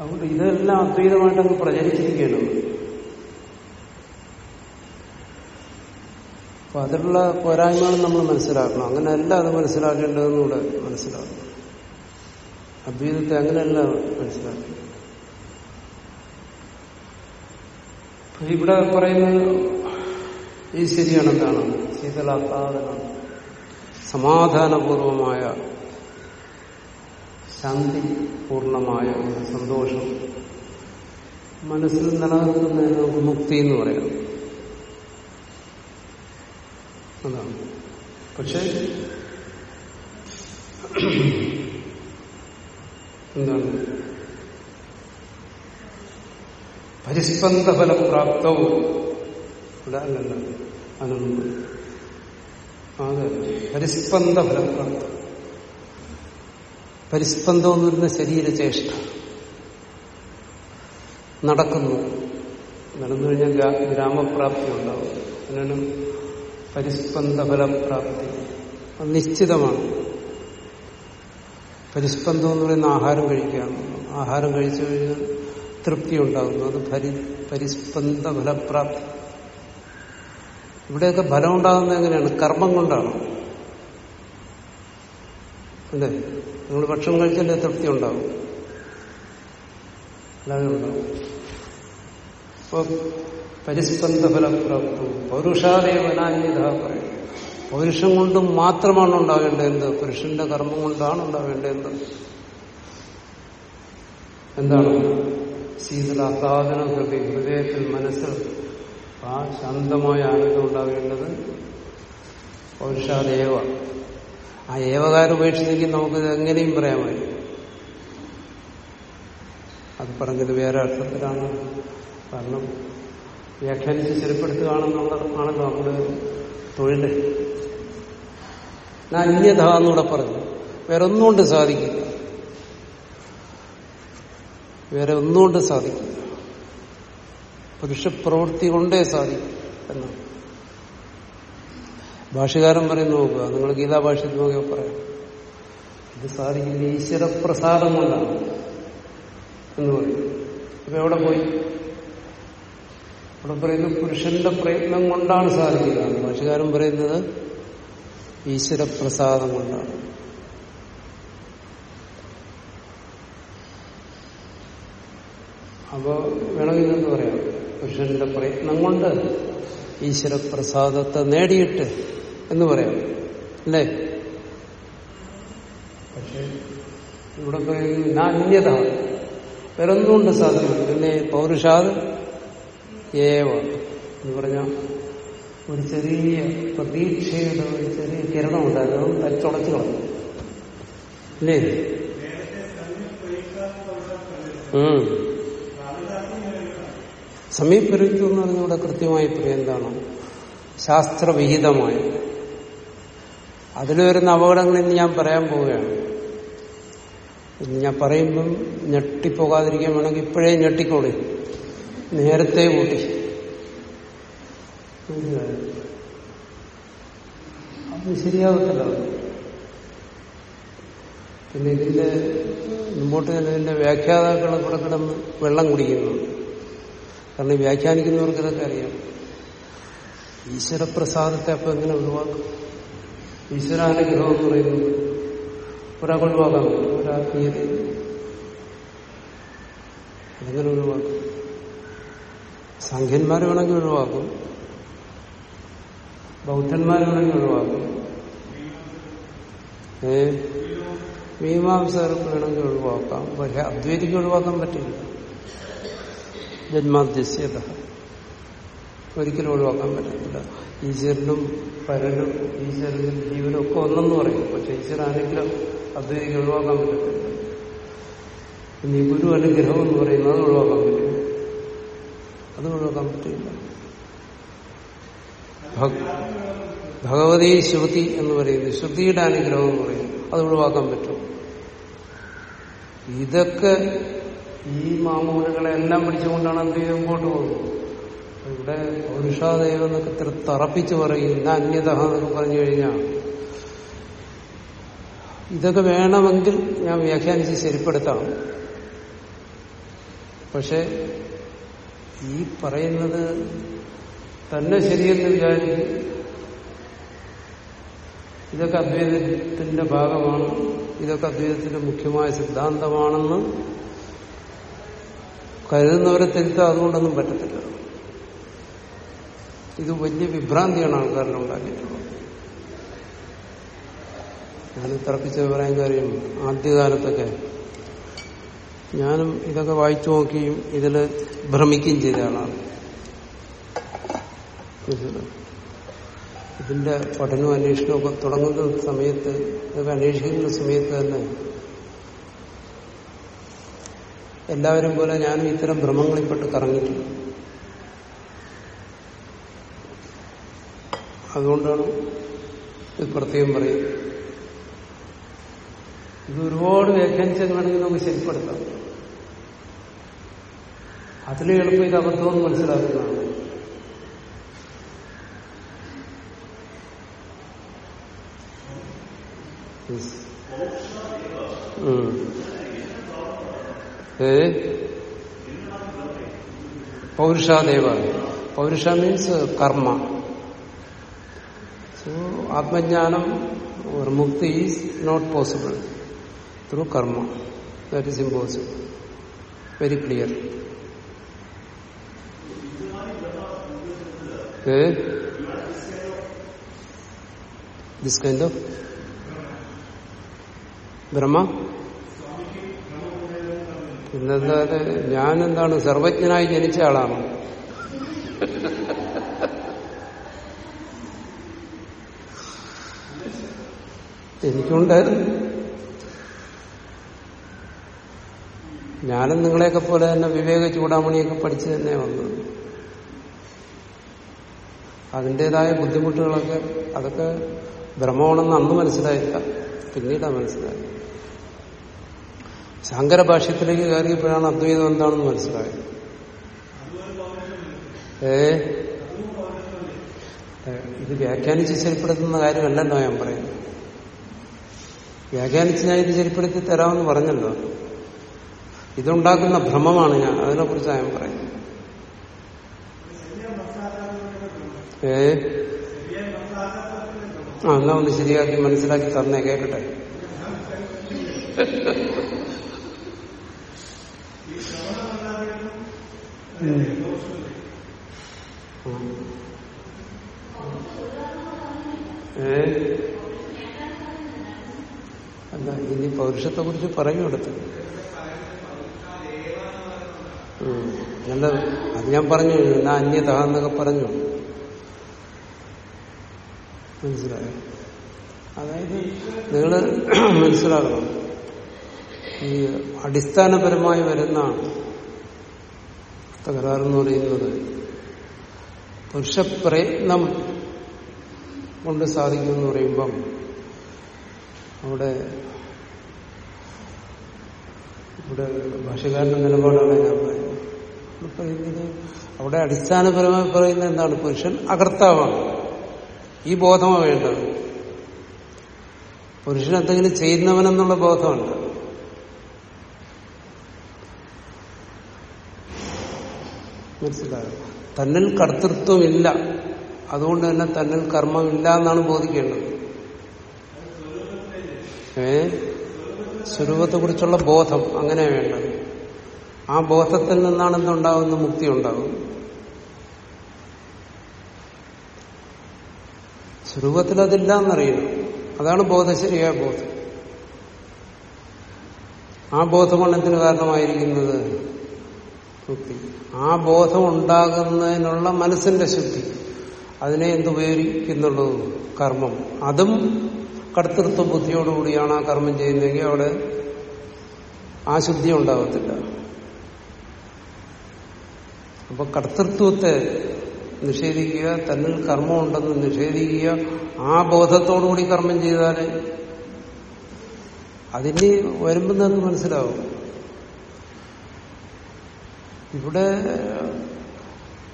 അതുകൊണ്ട് ഇതെല്ലാം അദ്വൈതമായിട്ട് അങ്ങ് പ്രചരിച്ചിരിക്കുകയാണ്. അപ്പൊ അതിലുള്ള പോരായ്മകളും നമ്മൾ മനസ്സിലാക്കണം. അങ്ങനെയല്ല അത് മനസ്സിലാക്കേണ്ടതെന്നൂടെ മനസ്സിലാക്കണം. അദ്വൈതത്തെ അങ്ങനെയല്ല മനസ്സിലാക്കണം. ഇവിടെ പറയുന്നത് ഈ ശരിയാണ് എന്താണ് ശീതളാഹ്ലാദനം സമാധാനപൂർവമായ ശാന്തി പൂർണമായ ഒരു സന്തോഷം മനസ്സിൽ നിലനിൽക്കുന്നതിന് നമുക്ക് മുക്തി എന്ന് പറയാം അതാണ്. പക്ഷെ എന്താണ്? പരിസ്പന്ദ ഫലപ്രാപ്തവും ഇവിടെ അല്ലല്ല. അനന്ത അതെ പരിസ്പന്ദ ഫലപ്രാപ്തം പരിസ്പന്ദം എന്ന് പറയുന്ന ശരീരചേഷ്ട. നടക്കുന്നു. നടന്നു കഴിഞ്ഞാൽ ഗ്രാ- ഗ്രാമപ്രാപ്തി ഉണ്ടാവും അതിനാണ് പരിസ്പന്ദ ഫലപ്രാപ്തി നിശ്ചിതമാണ്. പരിസ്പന്ദം എന്ന് പറയുന്ന ആഹാരം കഴിക്കുകയാണ്. ആഹാരം കഴിച്ചു കഴിഞ്ഞാൽ തൃപ്തി ഉണ്ടാകുന്നു അത് പരി പരിസ്പന്ദ ഫലപ്രാപ്തി ഇവിടെയൊക്കെ ഫലം ഉണ്ടാകുന്നത് എങ്ങനെയാണ്? കർമ്മം കൊണ്ടാണ്. അല്ലേ? നിങ്ങൾ ഭക്ഷണം കഴിച്ചാൽ തൃപ്തി ഉണ്ടാവും. അല്ലാതെ ഉണ്ടാവും. അപ്പൊ പരിസ്പന്ദ ഫലപ്രാപ്തവും പൗരുഷാദേവനാന്യത പറയും പൗരുഷം കൊണ്ട് മാത്രമാണ് ഉണ്ടാവേണ്ടത് പുരുഷന്റെ കർമ്മം കൊണ്ടാണ് ഉണ്ടാവേണ്ടത് എന്ത്? എന്താണ്? ശീതളാഹ്ലാദന ഹൃദയ ഹൃദയത്തിൽ മനസ്സിൽ ആ ശാന്തമായ ആനന്ദം ഉണ്ടാവേണ്ടത് പൗരുഷാദേവ. ആ ഏവകാരം ഉപേക്ഷിച്ചെങ്കിൽ നമുക്ക് എങ്ങനെയും പറയാമായിരുന്നു. അത് പറഞ്ഞത് വേറെ അർത്ഥത്തിലാണ്. കാരണം വ്യാഖ്യാനിച്ച് സ്ഥിരപ്പെടുത്തുകയാണെന്നുള്ള ആണല്ലോ നമ്മുടെ തൊഴിൽ ഞാൻ അന്യത എന്നൂടെ പറഞ്ഞു. വേറെ ഒന്നുകൊണ്ട് സാധിക്കില്ല. വേറെ ഒന്നുകൊണ്ട് സാധിക്കില്ല. പുരുഷപ്രവൃത്തി കൊണ്ടേ സാധിക്കും എന്നാണ് ഭാഷകാരൻ പറയുന്നു നോക്കുക നിങ്ങൾ ഗീതാഭാഷ്യത്തിൽ നോക്കിയാൽ പറയാം. ഇത് സാധിക്കില്ല ഈശ്വരപ്രസാദം കൊണ്ടാണ് എന്ന് പറയും അപ്പൊ എവിടെ പോയി? അവിടെ പറയുന്നത് പുരുഷന്റെ പ്രയത്നം കൊണ്ടാണ് സാധിക്കുക ഭാഷകാരൻ പറയുന്നത് ഈശ്വരപ്രസാദം കൊണ്ടാണ്. അപ്പോ വേണമെങ്കിൽ എന്ന് പറയാം. പുരുഷന്റെ പ്രയത്നം കൊണ്ട് ഈശ്വരപ്രസാദത്തെ നേടിയിട്ട് എന്ന് പറയാം. അല്ലേ? പക്ഷെ ഇവിടെ പറയുന്നത് നാന്യത വേറൊന്നുകൊണ്ട് സാധ്യമല്ല പിന്നെ പൗരുഷാദ് ഏവ എന്ന് പറഞ്ഞ ഒരു ചെറിയ പ്രതീക്ഷയുടെ ഒരു ചെറിയ കിരണം ഉണ്ടായിരുന്നു തച്ചുടച്ചു കളഞ്ഞു. ഇല്ലേ ഉം സമീപരിത്വം എന്ന് പറഞ്ഞാൽ ഇവിടെ കൃത്യമായി എന്താണ്? ശാസ്ത്രവിഹിതമായ അതിൽ വരുന്ന അപകടങ്ങൾ ഇന്ന് ഞാൻ പറയാൻ പോവുകയാണ്. ഞാൻ പറയുമ്പം ഞെട്ടിപ്പോകാതിരിക്കാൻ വേണമെങ്കിൽ ഇപ്പോഴേ ഞെട്ടിക്കോളി. നേരത്തെ കൂട്ടി. അത് ശരിയാകത്തില്ല അത്. പിന്നെ ഇതിന്റെ മുമ്പോട്ട് ഇതിന്റെ വ്യാഖ്യാതാക്കൾ ഇവിടെ കിടന്ന് വെള്ളം കുടിക്കുന്നു. കാരണം വ്യാഖ്യാനിക്കുന്നവർക്ക് ഇതൊക്കെ അറിയാം. ഈശ്വരപ്രസാദത്തെ അപ്പൊ എങ്ങനെ ഒഴിവാക്കും? ഈശ്വരാനുഗ്രഹം എന്ന് പറയുന്നത്. ഒരാൾക്ക് ഒഴിവാക്കാൻ പറ്റും ഒരാത്മീയത അതെങ്ങനെ ഒഴിവാക്കും? സംഖ്യന്മാർ വേണമെങ്കിൽ ഒഴിവാക്കും. ബൗദ്ധന്മാർ വേണമെങ്കിൽ ഒഴിവാക്കും. ഏ? മീമാംസകർക്ക് വേണമെങ്കിൽ ഒഴിവാക്കാം. പക്ഷെ അദ്വൈതിക്ക് ഒഴിവാക്കാൻ പറ്റില്ല. ജന്മാദ്യസ്യത ഒരിക്കലും ഒഴിവാക്കാൻ പറ്റത്തില്ല. ഈശ്വരനും പരനും ഈശ്വരനും ജീവനും ഒക്കെ ഒന്നെന്ന് പറയും. പക്ഷെ ഈശ്വരൻ ആരെങ്കിലും അത് ഒഴിവാക്കാൻ പറ്റത്തില്ല. ഇനി ഗുരു അനുഗ്രഹം എന്ന് പറയുന്നത് അത് ഒഴിവാക്കാൻ പറ്റും അത് ഒഴിവാക്കാൻ പറ്റില്ല. ഭഗവതി ശ്രുതി എന്ന് പറയുന്നത് ശ്രുതിയുടെ അനുഗ്രഹം എന്ന് പറയും. അത് ഒഴിവാക്കാൻ പറ്റും. ഇതൊക്കെ ഈ മാമൂലുകളെ എല്ലാം പിടിച്ചുകൊണ്ടാണ് എന്ത് ചെയ്ത് മുമ്പോട്ട് പോകുന്നത്? ഇവിടെ പുരുഷാദൈവം എന്നൊക്കെ ഇത്ര തറപ്പിച്ച് പറയും. ഇന്ന അന്യത എന്നൊക്കെ പറഞ്ഞു കഴിഞ്ഞാൽ ഇതൊക്കെ വേണമെങ്കിൽ ഞാൻ വ്യാഖ്യാനിച്ച് ശരിപ്പെടുത്താം. പക്ഷെ ഈ പറയുന്നത് തന്നെ ശരിയെന്ന് വിചാരിക്കും. ഇതൊക്കെ അദ്വൈതത്തിന്റെ ഭാഗമാണ്. ഇതൊക്കെ അദ്വൈതത്തിന്റെ മുഖ്യമായ സിദ്ധാന്തമാണെന്ന് കരുതുന്നവരെ തിരുത്താൻ അതുകൊണ്ടൊന്നും പറ്റത്തില്ല. ഇത് വലിയ വിഭ്രാന്തിയാണ് ആൾക്കാരിൽ ഉണ്ടാക്കിയിട്ടുള്ളത്. ഞാൻ തർക്കിച്ച് പറയാൻ കാര്യം ആദ്യകാലത്തൊക്കെ ഞാനും ഇതൊക്കെ വായിച്ചു നോക്കുകയും ഇതിൽ ഭ്രമിക്കുകയും ചെയ്ത ആളാണ്. ഇതിന്റെ പഠനവും അന്വേഷണവും ഒക്കെ തുടങ്ങുന്ന സമയത്ത് ഇതൊക്കെ അന്വേഷിക്കുന്ന സമയത്ത് തന്നെ എല്ലാവരും പോലെ ഞാനും ഇത്തരം ഭ്രമങ്ങളിൽപ്പെട്ട് കറങ്ങിയിട്ടുണ്ട് അതുകൊണ്ടാണ് ഇത് പ്രത്യേകം പറയുന്നത് ഇത് ഒരുപാട് വ്യാഖ്യാനിച്ചത് വേണമെങ്കിൽ നമുക്ക് ശരിപ്പെടുത്താം അതിലെ എളുപ്പം ഇത് അബദ്ധമെന്ന് മനസ്സിലാക്കുന്നതാണ്. ഉം. ഏ പൗരുഷാദേവ പൗരുഷ മീൻസ് കർമ്മ സോ ആത്മജ്ഞാനം or mukti is not possible through karma. That is impossible. Very clear. Okay? This kind of Brahma പിന്നെന്താ ഞാൻ എന്താണ് സർവജ്ഞനായി ജനിച്ച ആളാണ്? എനിക്കുണ്ടായിരുന്നു ഞാനും നിങ്ങളെയൊക്കെ പോലെ തന്നെ വിവേക ചൂടാമണിയൊക്കെ പഠിച്ച് തന്നെ വന്നത് അതിന്റെതായ ബുദ്ധിമുട്ടുകളൊക്കെ അതൊക്കെ ഭ്രമമാണെന്ന് അന്ന് മനസ്സിലായില്ല. പിന്നീടാണ് മനസ്സിലായത്. ശങ്കര ഭാഷ്യത്തിലേക്ക് കയറിയപ്പോഴാണ് അദ്വൈതം എന്താണെന്ന് മനസ്സിലായത്. ഏ? ഇത് വ്യാഖ്യാനിച്ച് ശരിപ്പെടുത്തുന്ന കാര്യമല്ലല്ലോ ഞാൻ പറയുന്നത്. വ്യാഖ്യാനിച്ച് ഞാൻ ഇത് ശരിപ്പെടുത്തി തരാമെന്ന് പറഞ്ഞല്ലോ. ഇതുണ്ടാക്കുന്ന ഭ്രമമാണ് ഞാൻ അതിനെക്കുറിച്ചാണ് ഞാൻ പറയുന്നത്. ഏ? ആ എന്നാ ഒന്ന് ശരിയാക്കി മനസ്സിലാക്കി തന്നെ കേക്കട്ടെ. ഉം. അല്ല ഇനി പൗരുഷത്തെ കുറിച്ച് പറയും അടുത്ത്. അല്ല അത് ഞാൻ പറഞ്ഞു എന്നാ അന്യത എന്നൊക്കെ പറഞ്ഞു. മനസ്സിലായോ? അതായത് നിങ്ങൾ മനസ്സിലാക്കണം ഈ അടിസ്ഥാനപരമായി വരുന്ന തകരാറെന്ന് പറയുന്നത് പുരുഷപ്രയത്നം കൊണ്ട് സാധിക്കുമെന്ന് പറയുമ്പം അവിടെ ഇവിടെ ഭാഷകാരന്റെ നിലപാടാണ് ഞാൻ പറയുന്നത്. പറയുന്നത് അവിടെ അടിസ്ഥാനപരമായി പറയുന്നത് എന്താണ്? പുരുഷൻ അകർത്താവാണ്. ഈ ബോധമാണ് വേണ്ടത്. പുരുഷൻ എന്തെങ്കിലും ചെയ്യുന്നവനെന്നുള്ള ബോധമുണ്ട്. മനസ്സിലായോ തന്നിൽ കർത്തൃത്വമില്ല. അതുകൊണ്ട് തന്നെ തന്നിൽ കർമ്മമില്ല എന്നാണ് ബോധിക്കേണ്ടത്. ഏ? സ്വരൂപത്തെ കുറിച്ചുള്ള ബോധം അങ്ങനെ വേണ്ടത്. ആ ബോധത്തിൽ നിന്നാണ് എന്തുണ്ടാകുന്ന മുക്തി ഉണ്ടാകും സ്വരൂപത്തിൽ അതില്ല എന്നറിയണം അതാണ് ബോധശരിയായ ബോധം. ആ ബോധമാണ് എന്തിനു കാരണമായിരിക്കുന്നത്? മുക്തി ആ ബോധം ഉണ്ടാകുന്നതിനുള്ള മനസ്സിന്റെ ശുദ്ധി. അതിനെ എന്തുപയോഗിക്കുന്നുള്ളൂ? കർമ്മം. അതും കർത്തൃത്വ ബുദ്ധിയോടുകൂടിയാണ് ആ കർമ്മം ചെയ്യുന്നതെങ്കിൽ അവിടെ ആ ശുദ്ധി ഉണ്ടാകത്തില്ല അപ്പൊ കർത്തൃത്വത്തെ നിഷേധിക്കുക തന്നിൽ കർമ്മമുണ്ടെന്ന് നിഷേധിക്കുക ആ ബോധത്തോടുകൂടി കർമ്മം ചെയ്താൽ അതിന് വരുമ്പോൾ നിങ്ങൾക്ക് മനസ്സിലാവും. ഇവിടെ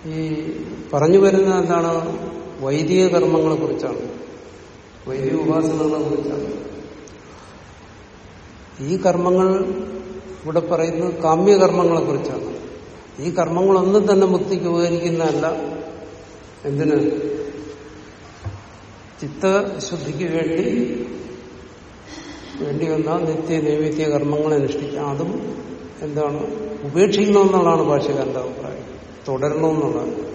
ഈ പറഞ്ഞു വരുന്ന എന്താണ് വൈദിക കർമ്മങ്ങളെ കുറിച്ചാണ്. വൈദിക ഉപാസനകളെ കുറിച്ചാണ്. ഈ കർമ്മങ്ങൾ ഇവിടെ പറയുന്നത് കാമ്യകർമ്മങ്ങളെ കുറിച്ചാണ്. ഈ കർമ്മങ്ങളൊന്നും തന്നെ മുക്തിക്ക് ഉപകരിക്കുന്നതല്ല. എന്തിന്? ചിത്തശുദ്ധിക്ക് വേണ്ടി വേണ്ടി വന്ന നിത്യ നൈവേദ്യ കർമ്മങ്ങൾ അനുഷ്ഠിക്കാം അതും എന്താണ്? ഉപേക്ഷിക്കണമെന്നുള്ളതാണ് ഭാഷകാരന്റെ അഭിപ്രായം. തുടരണമെന്നുള്ളതാണ്.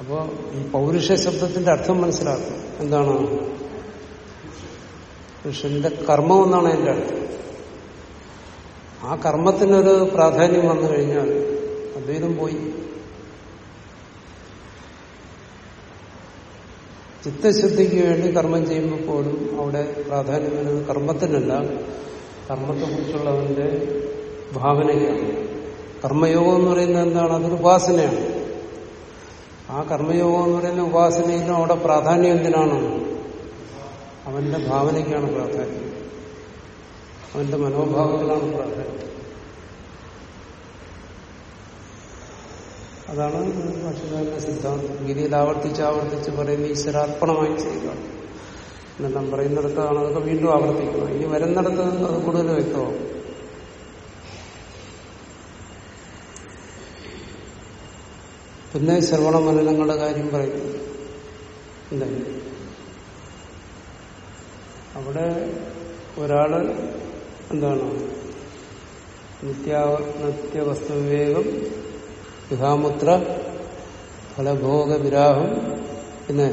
അപ്പോ ഈ പൗരുഷ ശബ്ദത്തിന്റെ അർത്ഥം മനസ്സിലാക്കും എന്താണ്? പുരുഷന്റെ കർമ്മം എന്നാണ് എന്റെ അർത്ഥം. ആ കർമ്മത്തിനൊരു പ്രാധാന്യം വന്നു കഴിഞ്ഞാൽ അദ്വൈതം പോയി. ചിത്തശുദ്ധിക്ക് വേണ്ടി കർമ്മം ചെയ്യുമ്പോൾ പോലും അവിടെ പ്രാധാന്യം വരുന്നത് കർമ്മത്തിനല്ല. കർമ്മത്തെക്കുറിച്ചുള്ളവന്റെ ഭാവനയാണ്. കർമ്മയോഗം എന്ന് പറയുന്നത് എന്താണ്? അതൊരു ഉപാസനയാണ്. ആ കർമ്മയോഗം എന്ന് പറയുന്ന ഉപാസനയിലും അവിടെ പ്രാധാന്യം എന്തിനാണ്? അവന്റെ ഭാവനയ്ക്കാണ് പ്രാധാന്യം. അവന്റെ മനോഭാവത്തിലാണ് പ്രാധാന്യം. അതാണ് ഭാഷകാരന്റെ സിദ്ധാന്തം. ഗിരിയിൽ ആവർത്തിച്ച് ആവർത്തിച്ച് പറയുന്ന ഈശ്വരാർപ്പണമായി ചെയ്യുക. എന്നെല്ലാം പറയുന്നിടത്താണ് അതൊക്കെ വീണ്ടും ആവർത്തിക്കുന്നത്. ഇനി വരുന്നിടത്ത് അത് കൂടുതൽ വ്യക്തമാവും പിന്നെ ശ്രവണ മനനങ്ങളുടെ കാര്യം പറയുന്നു. എന്തായാലും അവിടെ ഒരാൾ എന്താണ്? നിത്യാവ നിത്യവസ്തുവിവേകം വിഹാമുത്ര ഫലഭോഗ വിരാഹം പിന്നെ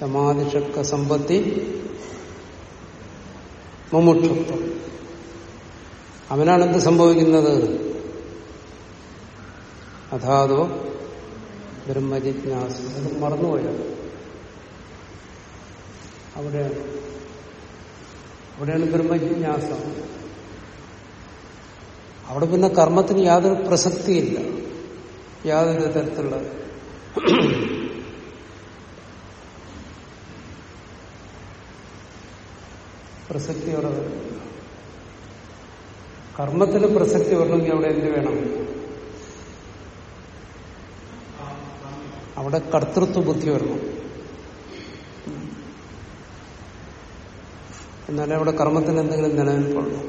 സമാധിഷക്ക സമ്പത്തി മമുക്ഷത്വം. അവനാണ് എന്ത് സംഭവിക്കുന്നത്? അതാതോ ബ്രഹ്മജിജ്ഞാസ. അത് മറന്നുപോയത് അവിടെയാണ്. അവിടെയാണ് ബ്രഹ്മജിജ്ഞാസ. അവിടെ പിന്നെ കർമ്മത്തിന് യാതൊരു പ്രസക്തിയില്ല. യാതൊരു തരത്തിലുള്ള പ്രസക്തി അവിടെ കർമ്മത്തിന് പ്രസക്തി വരണമെങ്കിൽ അവിടെ എന്ത് വേണം? അവിടെ കർത്തൃത്വ ബുദ്ധി വരണം. എന്നാലേ അവിടെ കർമ്മത്തിന് എന്തെങ്കിലും നിലനിൽപ്പുള്ളൂ.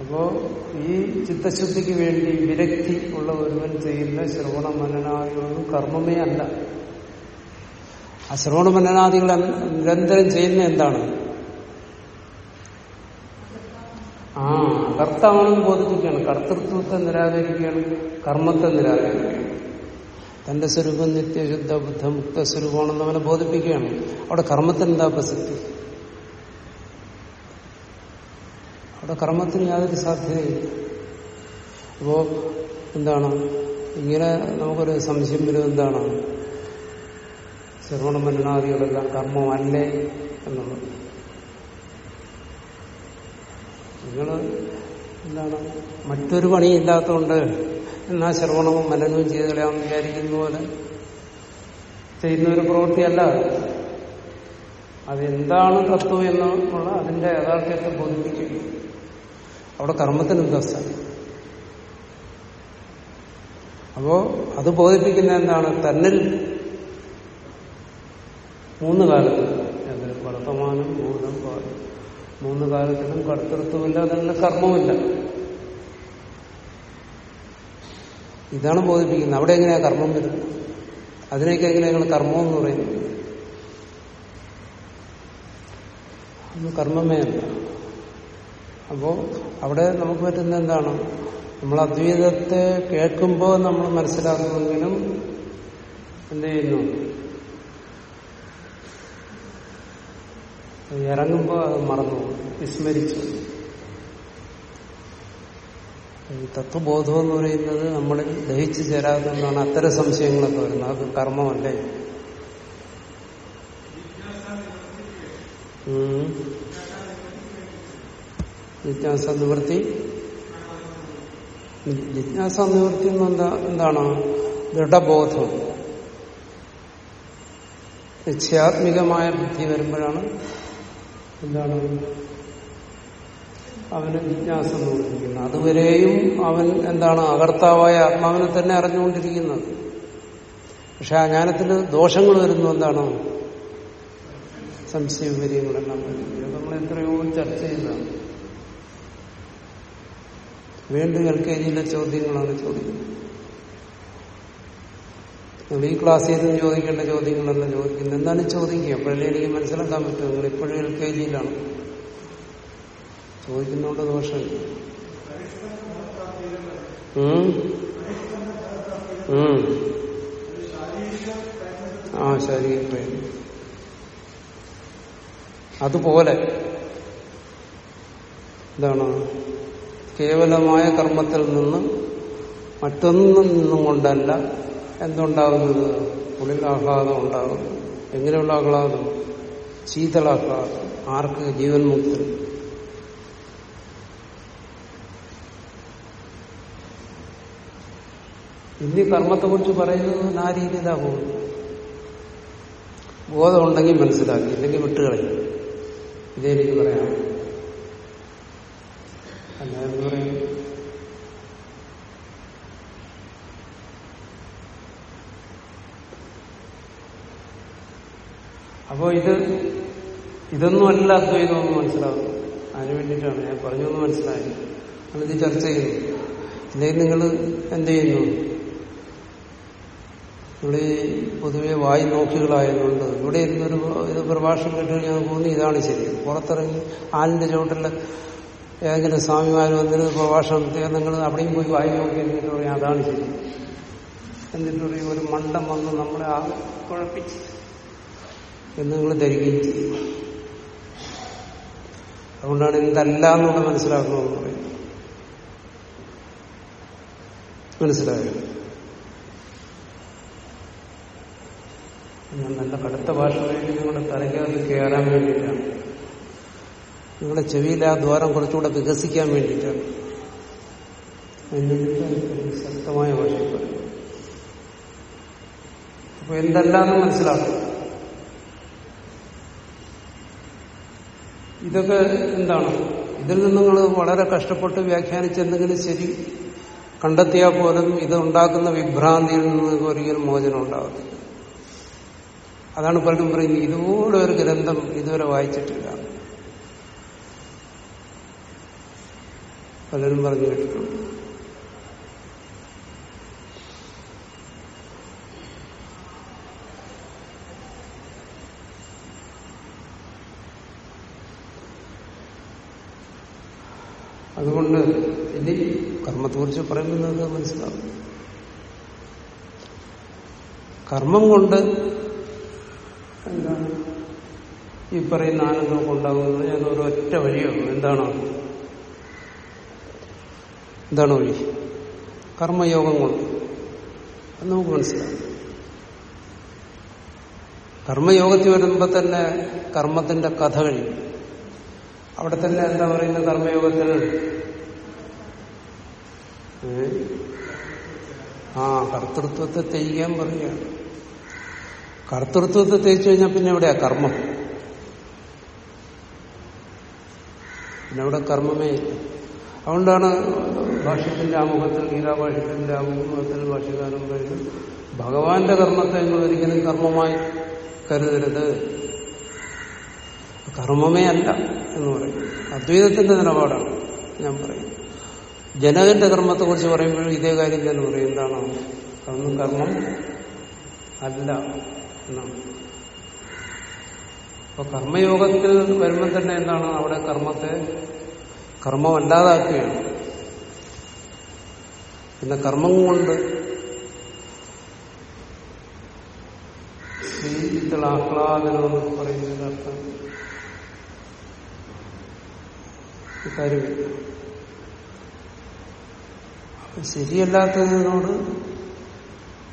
അപ്പോ ഈ ചിത്തശുദ്ധിക്ക് വേണ്ടി വിരക്തി ഉള്ള ഒരുവൻ ചെയ്യുന്ന ശ്രവണ മനനാദികളൊന്നും കർമ്മമേ അല്ല. ആ ശ്രവണ മനനാദികൾ നിരന്തരം ചെയ്യുന്ന എന്താണ്? ആ കർത്താവാണെന്ന് ബോധിപ്പിക്കുകയാണ്. കർത്തൃത്വത്തെ നിരാകരിക്കുകയാണ് കർമ്മത്തെ നിരാകരിക്കുകയാണ്. തന്റെ സ്വരൂപം നിത്യശുദ്ധ ബുദ്ധ മുക്ത സ്വരൂപമാണെന്ന് അവനെ ബോധിപ്പിക്കുകയാണ്. അവിടെ കർമ്മത്തിന് എന്താ പ്രസക്തി? അവിടെ കർമ്മത്തിന് യാതൊരു സാധ്യതയില്ല. അപ്പോ എന്താണ്? ഇങ്ങനെ നമുക്കൊരു സംശയം വരും എന്താണ് ശ്രവണ മരണാദികളെല്ലാം കർമ്മമല്ലേ എന്നുള്ളത്. നിങ്ങൾ എന്താണ്? മറ്റൊരു പണിയില്ലാത്തതുകൊണ്ട് എന്നാ ശ്രവണവും മനനവും ചെയ്ത് കളയാമെന്ന് വിചാരിക്കുന്ന പോലെ ചെയ്യുന്ന ഒരു പ്രവൃത്തിയല്ല അതെന്താണ് തത്വം എന്നുള്ള അതിന്റെ യഥാർത്ഥത്തെ ബോധിപ്പിക്കും അവിടെ കർമ്മത്തിന് സ്ഥാനം അപ്പോ അത് ബോധിപ്പിക്കുന്ന എന്താണ്? തന്നിൽ മൂന്ന് കാലത്തിലും വർത്തമാനം ഭൂതം മൂന്ന് കാലത്തിലും കർത്തൃത്വമില്ല അതിനുള്ള കർമ്മമില്ല ഇതാണ് ബോധിപ്പിക്കുന്നത്. അവിടെ എങ്ങനെയാ കർമ്മം വരുന്നത്? അതിനൊക്കെ എങ്ങനെയാണ് കർമ്മം എന്ന് പറയുന്നത്? അത് കർമ്മമേ അല്ല. അപ്പോ അവിടെ നമുക്ക് പറ്റുന്ന എന്താണ്? നമ്മൾ അദ്വൈതത്തെ കേൾക്കുമ്പോൾ നമ്മൾ മനസ്സിലാക്കുമെങ്കിലും എന്ത് ചെയ്യുന്നു? ഇറങ്ങുമ്പോൾ അത് മറന്നു വിസ്മരിച്ചു. ഈ തത്വബോധം എന്ന് പറയുന്നത് നമ്മളിൽ ദഹിച്ചു ചേരാതെന്നാണ് അത്തരം സംശയങ്ങളൊക്കെ വരുന്നത്. അത് കർമ്മമല്ലേ. ജിജ്ഞാസ നിവൃത്തി. ജിജ്ഞാസ നിവൃത്തി എന്ന് എന്താ എന്താണ്? ദൃഢബോധം. നിശ്ചയാത്മികമായ ബുദ്ധി വരുമ്പോഴാണ് എന്താണ്? അവന് ജിജ്ഞാസ പറഞ്ഞിരിക്കുന്നത് അതുവരെയും അവൻ എന്താണ്? അകർത്താവായ ആത്മാവിനെ തന്നെ അറിഞ്ഞുകൊണ്ടിരിക്കുന്നത്. പക്ഷെ ആ ജ്ഞാനത്തിൽ ദോഷങ്ങൾ വരുന്നു എന്താണ് സംശയവിപര്യങ്ങളെല്ലാം വരുന്നത്. നമ്മൾ എത്രയോ ചർച്ച ചെയ്തതാണ്. വീണ്ടും എൽ കെ ജിയിലെ ചോദ്യങ്ങളാണ് ചോദിക്കുന്നത്. നിങ്ങൾ ഈ ക്ലാസ്സിൽ നിന്ന് ചോദിക്കേണ്ട ചോദ്യങ്ങളല്ല ചോദിക്കുന്നത് എന്നാലും ചോദിക്കുക? അപ്പോഴല്ലേ എനിക്ക് മനസ്സിലാക്കാൻ പറ്റും. നിങ്ങൾ ഇപ്പോഴും എൽ കെ ജിയിലാണ്. ചോദിക്കുന്നതുകൊണ്ട് ദോഷമില്ല. ആ ശാരീരിക പ്രയത്നം അതുപോലെ എന്താണ്? കേവലമായ കർമ്മത്തിൽ നിന്നും മറ്റൊന്നും നിന്നും കൊണ്ടല്ല എന്തുണ്ടാകുന്നത്? ഉള്ളിൽ ആഹ്ലാദം ഉണ്ടാകുന്നു എങ്ങനെയുള്ള ആഹ്ലാദം? ശീതളാഹ്ലാദം. ആർക്ക്? ജീവൻ മുക്തൻ ഇനി കർമ്മത്തെക്കുറിച്ച് പറയുന്നത് ആ രീതിയിലാ പോകുന്നു ബോധമുണ്ടെങ്കിൽ മനസ്സിലാക്കി ഇല്ലെങ്കിൽ വിട്ടുകളയും ഇതേ എനിക്ക് പറയാം. അല്ലാതെ പറയും? അപ്പോ ഇത് ഇതൊന്നുമല്ല അദ്വൈതം എന്ന് മനസ്സിലാവുന്നു അതിനു വേണ്ടിയിട്ടാണ്. ഞാൻ പറഞ്ഞൊന്ന് മനസ്സിലായി. നമ്മളിത് ചർച്ച ചെയ്യുന്നു ഇല്ലെങ്കിൽ നിങ്ങൾ എന്ത് ചെയ്യുന്നു? ഇവിടെ പൊതുവെ വായി നോക്കികളായതുകൊണ്ട് ഇവിടെ ഇരുന്നൊരു ഇത് പ്രഭാഷണം കേട്ട് ഞാൻ തോന്നി ഇതാണ് ശരി. പുറത്തിറങ്ങി ആലിന്റെ ചുവട്ടിൽ ഏതെങ്കിലും സ്വാമിമാർ വന്നിരുന്ന പ്രഭാഷണം നിങ്ങൾ അവിടെയും പോയി വായി നോക്കി എന്നിട്ട് പറയും അതാണ് ശരി. എന്നിട്ട് പറയും ഒരു മണ്ടം വന്ന് നമ്മളെ ആ കുഴപ്പിച്ച് എന്ന് നിങ്ങൾ ധരിക്കുകയും ചെയ്യും. അതുകൊണ്ടാണ് എന്തല്ല എന്നുള്ള മനസ്സിലാക്കണമെന്ന് പറയുന്നത്. മനസ്സിലായോ? ഞാൻ നല്ല കടുത്ത ഭാഷ വേണ്ടി നിങ്ങളുടെ തലയ്ക്കകത്ത് കയറാൻ വേണ്ടിയിട്ടാണ്. നിങ്ങളുടെ ചെവിയിൽ ആ ദ്വാരം കുറച്ചുകൂടെ വികസിക്കാൻ വേണ്ടിയിട്ടാണ്. ശക്തമായ പറയും അപ്പൊ എന്തല്ലാന്ന് മനസ്സിലാക്കും ഇതൊക്കെ എന്താണ്? ഇതിൽ നിന്ന് നിങ്ങൾ വളരെ കഷ്ടപ്പെട്ട് വ്യാഖ്യാനിച്ച് എന്തെങ്കിലും ശരി കണ്ടെത്തിയാൽ പോലും ഇത് ഉണ്ടാക്കുന്ന വിഭ്രാന്തിയിൽ നിന്ന് ഒരിക്കലും മോചനം ഉണ്ടാകത്തില്ല അതാണ് പലരും പറയുന്നത് ഇതുപോലെ ഒരു ഗ്രന്ഥം ഇതുവരെ വായിച്ചിട്ടില്ല. പലരും പറഞ്ഞു കേട്ടിട്ടുണ്ട്. അതുകൊണ്ട് ഇനി കർമ്മത്തെക്കുറിച്ച് പറയുന്നത് മനസ്സിലാവും. കർമ്മം കൊണ്ട് എന്താണ്? ഈ പറയുന്ന ആനന്ദമൊക്കെ ഉണ്ടാകുന്നത് ഞാൻ ഒരു ഒറ്റ വഴിയോ എന്താണോ എന്താണ് വഴി? കർമ്മയോഗം കൊണ്ട്. അത് നമുക്ക് മനസ്സിലാവും. കർമ്മയോഗത്തിൽ വരുമ്പോൾ തന്നെ കർമ്മത്തിന്റെ കഥ കഴിയും. അവിടെ തന്നെ എന്താ പറയുന്നത്? കർമ്മയോഗത്തിന്? ആ കർത്തൃത്വത്തെ തെയ്യാൻ പറയുകയാണ്. കർത്തൃത്വത്തെ തേച്ചു കഴിഞ്ഞാൽ പിന്നെ എവിടെയാ കർമ്മം? പിന്നെ അവിടെ കർമ്മമേ അതുകൊണ്ടാണ് ഭാഷ്യത്തിന്റെ ആമുഖത്തിൽ ഗീതാഭാഷ്യത്തിന്റെ ആമുഖത്തിൽ ഭാഷ്യകാരൻ കഴിഞ്ഞു ഭഗവാന്റെ കർമ്മത്തെ നിങ്ങൾ ഒരിക്കലും കർമ്മമായി കരുതരുത്. കർമ്മമേ അല്ല എന്ന് പറയും. അദ്വൈതത്തിന്റെ നിലപാടാണ് ഞാൻ പറയും ജനകന്റെ കർമ്മത്തെക്കുറിച്ച് പറയുമ്പോഴും ഇതേ കാര്യം തന്നെ പറയും എന്താണ്? അതൊന്നും കർമ്മം അല്ല എന്നാണ്. അപ്പൊ കർമ്മയോഗത്തിൽ വരുമ്പോൾ തന്നെ എന്താണ്? അവിടെ കർമ്മത്തെ കർമ്മമല്ലാതാക്കുകയാണ്. പിന്നെ കർമ്മം കൊണ്ട് ആഹ്ലാദനം എന്ന് പറയുന്നതിന്റെ അർത്ഥം കാര്യമില്ല. ശരിയല്ലാത്തതിനോട്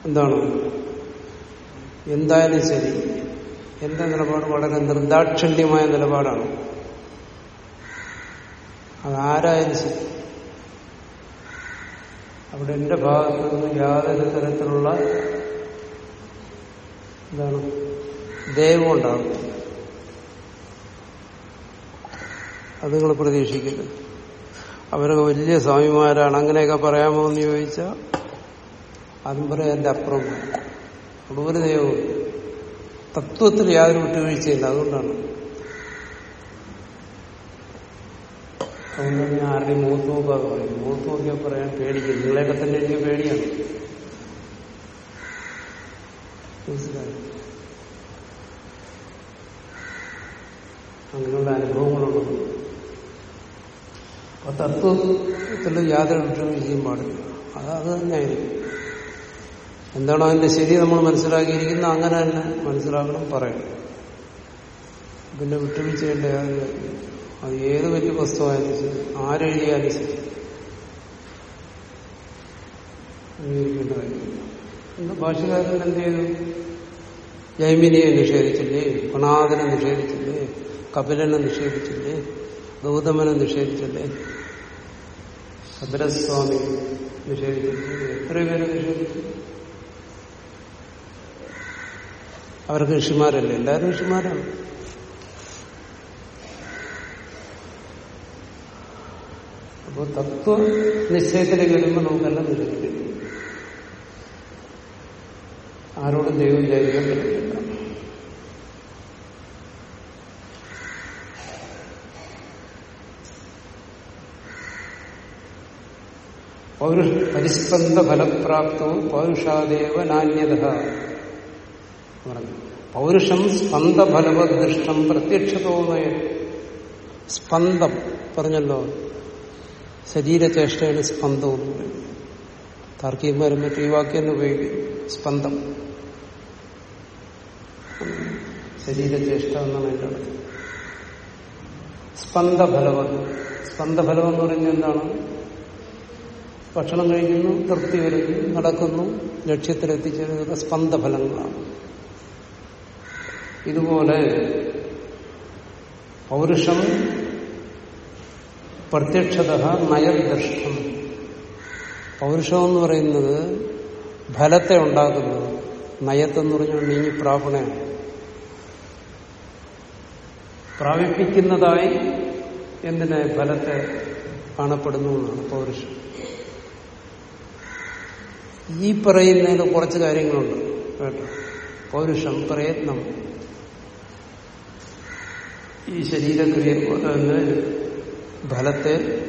എന്താണ്? എന്തായാലും ശരി. എന്റെ നിലപാട് വളരെ നിർദാക്ഷിണ്യമായ നിലപാടാണ്. അതാരായാലും ശരി. അവിടെ എന്റെ ഭാഗത്തു നിന്ന് യാതൊരു തരത്തിലുള്ള എന്താണ്? ദൈവം ഉണ്ടാകും. അത് നിങ്ങൾ പ്രതീക്ഷിക്കരുത്. അവരൊക്കെ വലിയ സ്വാമിമാരാണ്. അങ്ങനെയൊക്കെ പറയാമോ എന്ന് ചോദിച്ചാൽ അതും പറയാം എന്റെ അപ്പുറം. അവിടെ ദൈവം. തത്വത്തിൽ യാതൊരു വിട്ടുവീഴ്ചയില്ല. അതുകൊണ്ടാണ്. അതുകൊണ്ട് ഞാൻ ആരുടെയും മൂത്ത് നോക്കാതെ പറയും. മൂത്ത് നോക്കിയാൽ പറയാൻ പേടിക്കും. നിങ്ങളെയൊക്കെ തന്നെ എനിക്ക് പേടിയാണ്. അങ്ങനെയുള്ള അനുഭവങ്ങളുള്ളത് അപ്പൊ തത്വത്തിൽ യാതൊരു വിഷമിക്കുകയും പാടില്ല. അത് അത് തന്നെയായിരിക്കും. എന്താണോ അതിന്റെ ശരി നമ്മൾ മനസ്സിലാക്കിയിരിക്കുന്ന അങ്ങനെ തന്നെ മനസ്സിലാക്കണം പറയണം. പിന്നെ വിട്ടുവീഴ്ച ചെയ്യേണ്ട യാതൊരു കാര്യമില്ല. അത് ഏത് വലിയ വസ്തുവായാലും ശരി ആരെഴുതിയാലും ശരി. അംഗീകരിക്കേണ്ട കാര്യമില്ല. എന്താ ഭാഷകാരൻ എന്ത് ചെയ്തു? ജൈമിനിയെ നിഷേധിച്ചില്ലേ? ഗുണാദനെ നിഷേധിച്ചില്ലേ? കപിലനെ നിഷേധിച്ചില്ലേ? ഗൗതമനെ നിഷേധിച്ചല്ലേ? ഭദ്രസ്വാമി നിഷേധിച്ചില്ലേ എത്ര പേര് നിഷേധിച്ചു. അവർക്ക് ഋഷിമാരല്ലേ? എല്ലാവരും ഋഷിമാരാണ്. അപ്പോൾ തത്വ നിശ്ചയത്തിലേക്ക് വരുമ്പോൾ നമുക്കെല്ലാം നിഷേധിക്കും ആരോടും ദൈവം ജയിക്കാൻ പറ്റില്ല പൗരുഷ പരിസ്പന്ദ ഫലപ്രാപ്തവും പൗരുഷാദേവ നാണ്യത പൗരുഷം സ്പന്ദഫലവദൃഷ്ടം പ്രത്യക്ഷതോമയ സ്പന്ദം പറഞ്ഞല്ലോ. ശരീരചേഷ്ടയുടെ സ്പന്ദം എന്ന് മറ്റു ഈ വാക്യം ഉപയോഗിക്കും. സ്പന്ദം. ശരീരചേഷ്ട എന്നാണ് എന്റെ അർത്ഥം. സ്പന്ദഫലവം സ്പന്ദഫലം എന്ന് പറയുന്നത് എന്താണ്? ഭക്ഷണം കഴിക്കുന്നു തൃപ്തി വരുന്നു നടക്കുന്നു ലക്ഷ്യത്തിലെത്തിച്ചേരുന്നത് സ്പന്ദഫലങ്ങളാണ്. ഇതുപോലെ പൗരുഷം പ്രത്യക്ഷത നയദൃഷ്ടം പൗരുഷം എന്ന് പറയുന്നത് ഫലത്തെ ഉണ്ടാക്കുന്നത്. നയത്തെന്ന് പറഞ്ഞാൽ നീങ്ങി പ്രാപണയാണ് പ്രാപിപ്പിക്കുന്നതായി എന്തിനെ ഫലത്തെ കാണപ്പെടുന്നു എന്നാണ് പൗരുഷം. ഈ പറയുന്നതിന് കുറച്ച് കാര്യങ്ങളുണ്ട്. കേട്ടോ? പൗരുഷം പ്രയത്നം. ഈ ശരീരക്രിയ ഫലത്തെ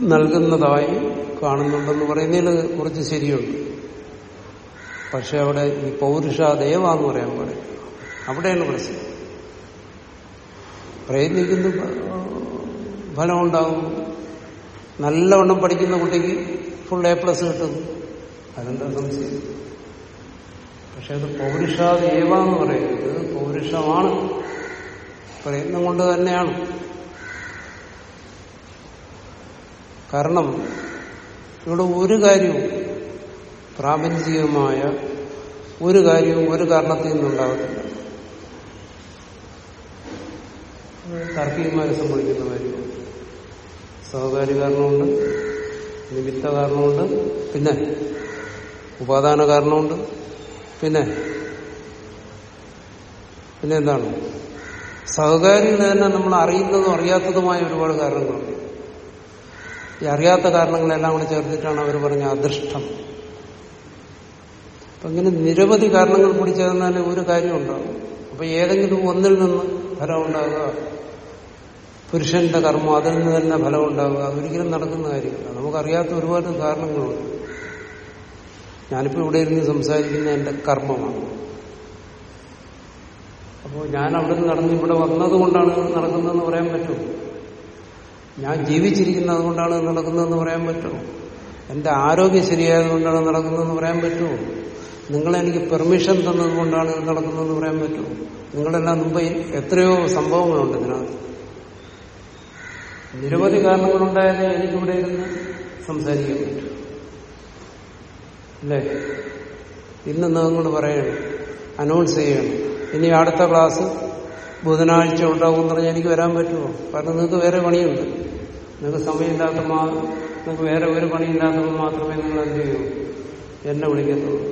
നൽകുന്നതായി കാണുന്നുണ്ടെന്ന് പറയുന്നതിൽ കുറച്ച് ശരിയുണ്ട്. പക്ഷെ അവിടെ ഈ പൗരുഷാദേവ എന്ന് പറയാൻ പറയും അവിടെയാണ് പ്രശ്നം. പ്രയത്നിക്കുന്ന ഫലം ഉണ്ടാകും. നല്ലവണ്ണം പഠിക്കുന്ന കുട്ടിക്ക് ഫുൾ എ പ്ലസ് കിട്ടും. അതെന്താ സംശയം? പക്ഷെ അത് പൗരുഷാദേവ എന്ന് പറയുന്നത് പൗരുഷമാണ്. പ്രയത്നം കൊണ്ട് തന്നെയാണ്. കാരണം ഇവിടെ ഒരു കാര്യവും പ്രാപഞ്ചികമായ ഒരു കാര്യവും ഒരു കാരണത്തിൽ നിന്നുണ്ടാകത്തില്ല തർക്കികമായി സംഭവിക്കുന്ന കാര്യമാണ് സഹകാരി കാരണമുണ്ട് നിമിത്ത കാരണമുണ്ട് പിന്നെ ഉപാദാന കാരണമുണ്ട് പിന്നെ പിന്നെ എന്താണ്? സഹകാരികൾ തന്നെ നമ്മൾ അറിയുന്നതും അറിയാത്തതുമായ ഒരുപാട് കാരണങ്ങളുണ്ട്. ഈ അറിയാത്ത കാരണങ്ങളെല്ലാം കൂടി ചേർത്തിട്ടാണ് അവർ പറഞ്ഞ അദൃഷ്ടം. അപ്പൊ ഇങ്ങനെ നിരവധി കാരണങ്ങൾ കൂടി ചേർന്നാലേ ഒരു കാര്യം ഉണ്ടാകും അപ്പൊ ഏതെങ്കിലും ഒന്നിൽ നിന്ന് ഫലം ഉണ്ടാകുക പുരുഷന്റെ കർമ്മം അതിൽ നിന്ന് തന്നെ ഫലം ഉണ്ടാവുക. അതൊരിക്കലും നടക്കുന്ന കാര്യമല്ല. നമുക്കറിയാത്ത ഒരുപാട് കാരണങ്ങളുണ്ട്. ഞാനിപ്പോ ഇവിടെ ഇരുന്ന് സംസാരിക്കുന്ന എന്റെ കർമ്മമാണ്. അപ്പോൾ ഞാൻ അവിടെ നിന്ന് നടന്ന് ഇവിടെ വന്നതുകൊണ്ടാണ് നടക്കുന്നതെന്ന് പറയാൻ പറ്റുമോ ഞാൻ ജീവിച്ചിരിക്കുന്നത് കൊണ്ടാണ് നടക്കുന്നതെന്ന് പറയാൻ പറ്റുമോ എന്റെ ആരോഗ്യം ശരിയായതുകൊണ്ടാണ് നടക്കുന്നതെന്ന് പറയാൻ പറ്റുമോ നിങ്ങളെനിക്ക് പെർമിഷൻ തന്നതുകൊണ്ടാണ് നടക്കുന്നതെന്ന് പറയാൻ പറ്റുമോ നിങ്ങളെല്ലാം മുമ്പ് എത്രയോ സംഭവങ്ങളുണ്ട് ഇതിനകത്ത്. നിരവധി കാരണങ്ങളുണ്ടായാലേ എനിക്കിവിടെ ഇരുന്ന് സംസാരിക്കാൻ പറ്റൂ. അല്ലേ? ഇന്ന് നിങ്ങൾ പറയണം അനൗൺസ് ചെയ്യണം. ഇനി അടുത്ത ക്ലാസ് ബുധനാഴ്ച ഉണ്ടാവും എന്ന് പറഞ്ഞാൽ എനിക്ക് വരാൻ പറ്റുമോ? കാരണം നിങ്ങൾക്ക് വേറെ പണിയുണ്ട്. നിങ്ങൾക്ക് സമയമില്ലാത്ത നിങ്ങൾക്ക് വേറെ ഒരു പണിയില്ലാത്തപ്പോൾ മാത്രമേ നിങ്ങൾ എന്ത് ചെയ്യൂ? എന്നെ വിളിക്കത്തുള്ളൂ.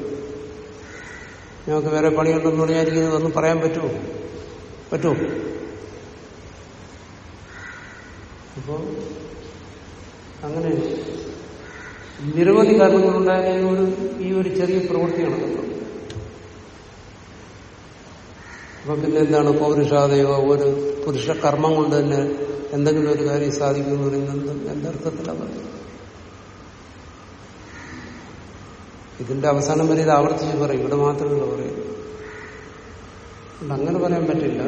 ഞങ്ങൾക്ക് വേറെ പണിയുണ്ടെന്ന് പറഞ്ഞാൽ എനിക്ക് ഇതൊന്നും പറയാൻ പറ്റുമോ? പറ്റുമോ? അപ്പോൾ അങ്ങനെ നിരവധി കാരണങ്ങളുണ്ടായ ഒരു ഈ ഒരു ചെറിയ പ്രവൃത്തി നടക്കുന്നത് അപ്പൊ പിന്നെ എന്താണ്? പൗരുഷാദയോ ഒരു പുരുഷ കർമ്മം കൊണ്ട് തന്നെ എന്തെങ്കിലും ഒരു കാര്യം സാധിക്കുന്നു പറയുന്നത് എന്തർത്ഥത്തിലാണ് ഇതിന്റെ അവസാനം വരെ ഇത് ആവർത്തിച്ച് പറയും. ഇവിടെ മാത്രമല്ല പറയും അങ്ങനെ പറയാൻ പറ്റില്ല.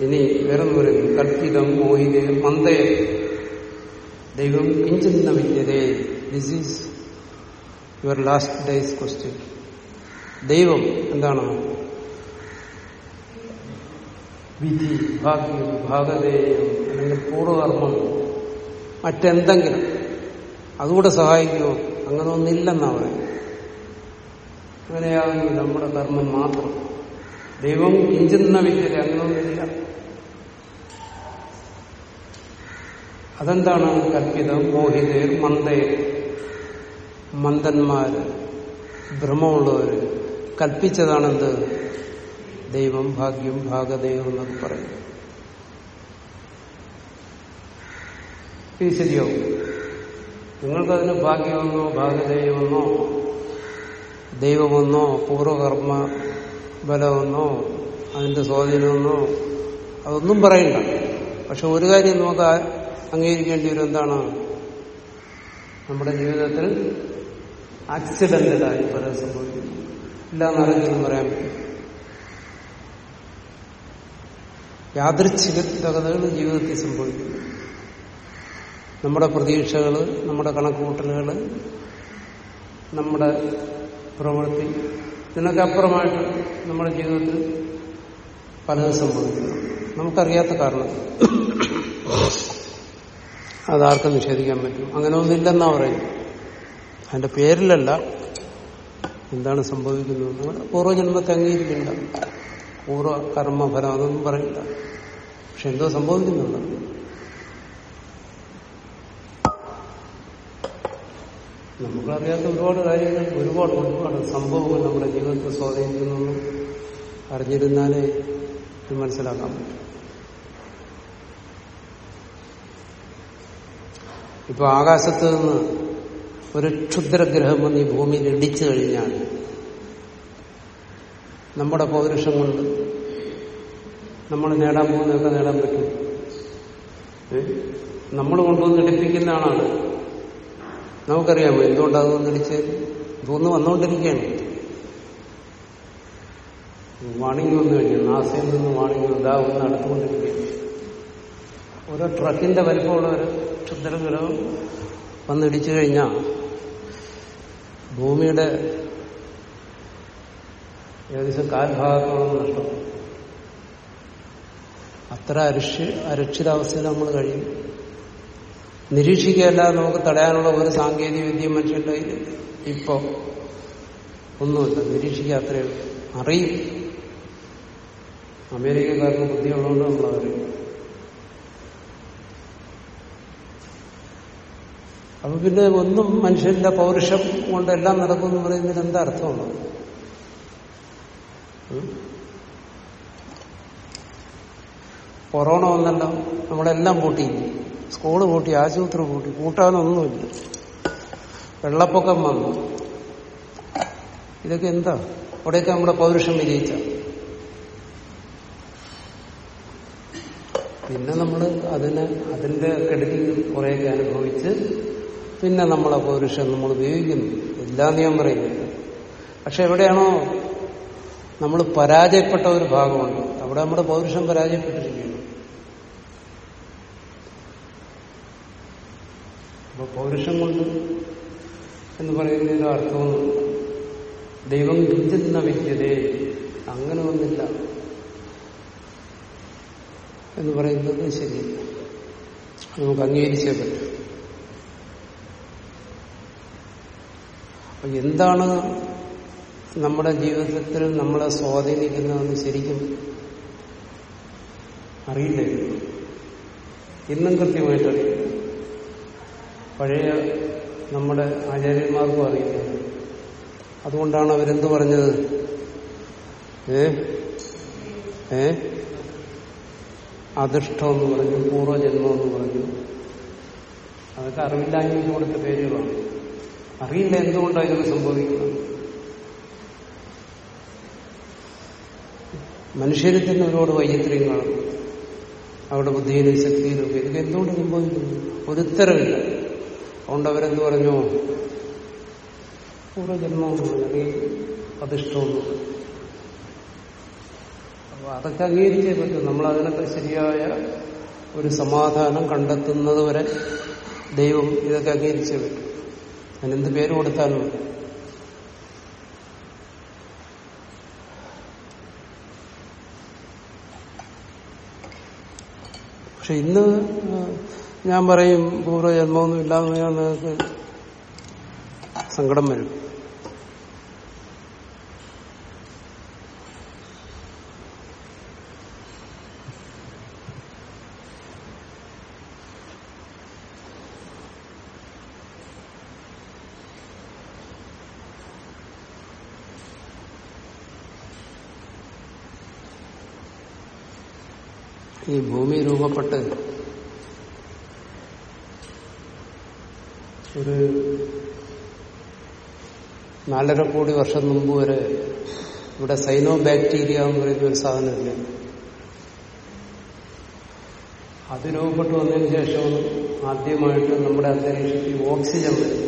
ഇനി വേറെ പറയുന്നു കൽപ്പിതം മോഹിതേ മന്ദയ ദൈവം കിഞ്ചിന്ന വിദ്യതേ. This is your last days question ദൈവം എന്താണ്? വിധി ഭാഗ്യം ഭാഗതേയം അല്ലെങ്കിൽ പൂർവകർമ്മം. മറ്റെന്തെങ്കിലും. അതുകൂടെ സഹായിക്കുമോ? അങ്ങനെ ഒന്നില്ലെന്നാ പറയുന്നത്. അങ്ങനെയാകുന്നു നമ്മുടെ കർമ്മം മാത്രം. ദൈവം കിഞ്ചുന്ന വിദ്യത അങ്ങനെയൊന്നുമില്ല അതെന്താണ് കൽപ്പിതം? മോഹിതേർ മന്ദയർ മന്ദന്മാര് ഭ്രമമുള്ളവര് കൽപ്പിച്ചതാണെന്ത്? ദൈവം ഭാഗ്യം ഭാഗദൈവം എന്നൊക്കെ പറയും. ഇത് ശരിയാവും. നിങ്ങൾക്കതിന് ഭാഗ്യമെന്നോ ഭാഗദൈവമെന്നോ ദൈവമെന്നോ പൂർവകർമ്മ ബലമെന്നോ അതിന്റെ സ്വാധീനമെന്നോ അതൊന്നും പറയണ്ട. പക്ഷെ ഒരു കാര്യം നമുക്ക് അംഗീകരിക്കേണ്ടി വരും എന്താണ് നമ്മുടെ ജീവിതത്തിൽ ആക്സിഡന്റലായി പല സംഭവിക്കുന്നു ഇല്ലാന്നറിഞ്ഞൊന്നും പറയാൻ പറ്റും. യാദൃച്ഛികതകൾ ജീവിതത്തിൽ സംഭവിക്കുന്നു. നമ്മുടെ പ്രതീക്ഷകൾ നമ്മുടെ കണക്കുകൂട്ടലുകൾ നമ്മുടെ പ്രവൃത്തി ഇതിനൊക്കെ അപ്പുറമായിട്ട് നമ്മുടെ ജീവിതത്തിൽ പലതും സംഭവിക്കുന്നു. നമുക്കറിയാത്ത കാരണം. അതാർക്കും നിഷേധിക്കാൻ പറ്റും. അങ്ങനെ ഒന്നില്ലെന്നാ പറയും അതിന്റെ പേരിലല്ല എന്താണ് സംഭവിക്കുന്നത് നമ്മുടെ പൂർവജന്മത്തെ അംഗീകരിക്കില്ല പൂർവ കർമ്മഫലം അതൊന്നും പറയില്ല. പക്ഷെ എന്തോ സംഭവിക്കുന്നുണ്ട്. നമുക്കറിയാത്ത ഒരുപാട് കാര്യങ്ങൾ ഒരുപാട് ഒരുപാട് സംഭവങ്ങൾ നമ്മുടെ ജീവിതത്തെ സ്വാധീനിക്കുന്നു അറിഞ്ഞിരുന്നാലേ ഇത് മനസ്സിലാക്കാൻ പറ്റും. ഇപ്പൊ ആകാശത്ത് നിന്ന് ഒരു ക്ഷുദ്രഗ്രഹം വന്ന് ഈ ഭൂമിയിൽ ഇടിച്ചു കഴിഞ്ഞാൽ നമ്മുടെ പൗരുഷം കൊണ്ട് നമ്മൾ നേടാൻ പോകുന്നതൊക്കെ നേടാൻ പറ്റും. നമ്മൾ കൊണ്ടുവന്ന് ഇടിപ്പിക്കുന്ന ആളാണ്. നമുക്കറിയാമോ എന്തുകൊണ്ടാകുമെന്ന് ഇടിച്ച് ഇതൊന്ന് വന്നുകൊണ്ടിരിക്കുകയാണ്. വാണിംഗ് വന്നു കഴിഞ്ഞു. നാസയിൽ നിന്ന് വാണിംഗ് ഇതാകുന്ന നടത്തുകൊണ്ടിരിക്കുകയാണ് ഓരോ ട്രക്കിന്റെ വലിപ്പമുള്ള ക്ഷുദ്രഗ്രഹം വന്നിടിച്ചു കഴിഞ്ഞാൽ ഭൂമിയുടെ ഏകദേശം കാൽഭാഗത്തോളം നഷ്ടം. അത്ര അരക്ഷ അരക്ഷിതാവസ്ഥയിൽ നമ്മൾ കഴിയും. നിരീക്ഷിക്കുകയല്ലാതെ നമുക്ക് തടയാനുള്ള ഒരു സാങ്കേതിക വിദ്യ മനുഷ്യന്റെ ഇപ്പോ ഒന്നുമില്ല. നിരീക്ഷിക്കുക അത്രയും അറിയും. അമേരിക്കക്കാർക്ക് ബുദ്ധിയുള്ളതുകൊണ്ട് നമ്മളറിയും അപ്പൊ പിന്നെ ഒന്നും മനുഷ്യന്റെ പൗരുഷം കൊണ്ടെല്ലാം നടക്കുമെന്ന് പറയുന്നതിന് എന്താ അർത്ഥമാണ് കൊറോണ വന്നല്ലോ നമ്മളെല്ലാം പൂട്ടി. സ്കൂൾ പൂട്ടി ആശുപത്രി പൂട്ടി. കൂട്ടാനൊന്നുമില്ല വെള്ളപ്പൊക്കം വന്നു. ഇതൊക്കെ എന്താ? അവിടെയൊക്കെ നമ്മുടെ പൗരുഷം വിജയിച്ച. പിന്നെ നമ്മൾ അതിന് അതിന്റെ കെടുതി കുറേയൊക്കെ അനുഭവിച്ച് പിന്നെ നമ്മളെ പൗരുഷം നമ്മൾ ഉപയോഗിക്കുന്നു. ഇല്ലാന്ന് ഞാൻ പറയുന്നില്ല പക്ഷെ എവിടെയാണോ നമ്മൾ പരാജയപ്പെട്ട ഒരു ഭാഗമുണ്ട്. അവിടെ നമ്മുടെ പൗരുഷം പരാജയപ്പെട്ടിരിക്കുന്നു. അപ്പൊ പൗരുഷം കൊണ്ട് എന്ന് പറയുന്നതിന്റെ അർത്ഥമൊന്നും ദൈവം കിഞ്ചുന്ന വിദ്യതേ അങ്ങനെ ഒന്നില്ല. എന്ന് പറയുന്നത് ശരിയല്ല. നമുക്ക് അംഗീകരിച്ചേ പറ്റും. അപ്പൊ എന്താണ് നമ്മുടെ ജീവിതത്തിൽ നമ്മളെ സ്വാധീനിക്കുന്നതെന്ന് ശരിക്കും അറിയില്ലായിരുന്നു ഇന്നും കൃത്യമായിട്ട് അറിയില്ല. പഴയ നമ്മുടെ ആചാര്യന്മാർക്കും അറിയില്ല. അതുകൊണ്ടാണ് അവരെന്ത് പറഞ്ഞത്? ഏ? ഏ? അധിഷ്ഠം എന്ന് പറഞ്ഞു പൂർവജന്മം എന്ന് പറഞ്ഞു. അതൊക്കെ അറിവില്ലായ്മയ്ക്ക് കൊടുത്ത പേരുകളാണ്. അറിയില്ല എന്തുകൊണ്ടാണ് ഇതൊക്കെ സംഭവിക്കുന്നത്. മനുഷ്യരിൽ തന്നെ ഒരുപാട് വൈചിത്ര്യം കാണും അവരുടെ ബുദ്ധിയിലും ശക്തിയിലും ഒക്കെ. ഇതൊക്കെ എന്തുകൊണ്ട് സംഭവിക്കുന്നു? ഒരു ഉത്തരവില്ല അതുകൊണ്ട് അവരെന്ത് പറഞ്ഞു? പൂർവജന്മം അല്ലെങ്കിൽ അതിഷ്ടവും അപ്പൊ അതൊക്കെ അംഗീകരിച്ചേ പറ്റും. നമ്മൾ അതിനൊക്കെ ശരിയായ ഒരു സമാധാനം കണ്ടെത്തുന്നത് വരെ ദൈവം ഇതൊക്കെ അംഗീകരിച്ചേ പറ്റും. അതിനെന്ത് പേര് കൊടുത്താലും. പക്ഷെ ഇന്ന് ഞാൻ പറയും പൂർവജന്മമൊന്നും പറഞ്ഞാൽ നിങ്ങൾക്ക് സങ്കടം വരും ഈ ഭൂമി രൂപപ്പെട്ട് ഒരു നാലര കോടി വർഷം മുമ്പ് വരെ ഇവിടെ സൈനോ ബാക്ടീരിയ എന്ന് പറയുന്ന ഒരു സാധനമില്ല അത് രൂപപ്പെട്ടു വന്നതിന് ശേഷം ആദ്യമായിട്ട് നമ്മുടെ അന്തരീക്ഷത്തിൽ ഓക്സിജൻ വരും.